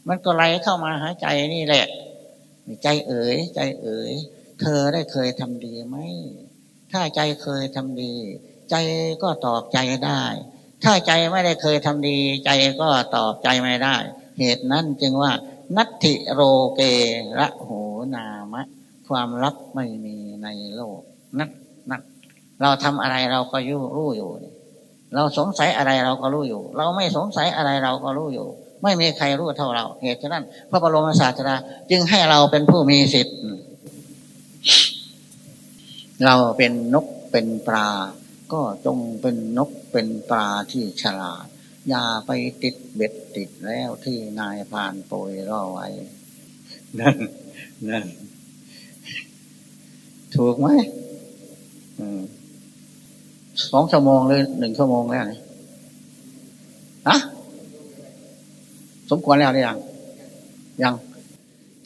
มันก็ไหลเข้ามาหาใจนี่แหละ ใจเอ๋ยใจเอ๋ย เธอได้เคยทำดีไหม ถ้าใจเคยทำดี ใจก็ตอบใจได้ ถ้าใจไม่ได้เคยทำดี ใจก็ตอบใจไม่ได้ เหตุนั้นจึงว่า นัตถิโรเกระโหนามะ ความลับไม่มีในโลก นักนักเราทำอะไรเราก็ยู่รู้อยู่ เราสงสัยอะไรเราก็รู้อยู่ เราไม่สงสัยอะไรเราก็รู้อยู่ ไม่มีใครรู้เท่าเรา เหตุฉะนั้น พระบรมศาสดาจึงให้เราเป็นผู้มีสิทธิ์ เราเป็นนกเป็นปลา ก็จงเป็นนกเป็นปลาที่ฉลาด อย่าไปติดเบ็ดติดแล้วที่นายพานโปรยรอไว้ นั่นนั่นถูกไหมสองชั่วโมงเลยหนึ่งชั่วโมงแล้วนี่ฮะสมควรแล้วหรือยังยัง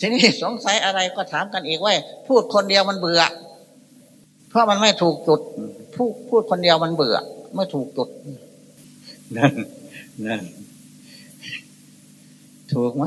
ทีนี้สงสัยอะไรก็ถามกันอีกว่าพูดคนเดียวมันเบื่อ เพราะมันไม่ถูกจุดพูดพูดคนเดียวมันเบื่อ ไม่ถูกจุด นั่นนั่นถูกไหม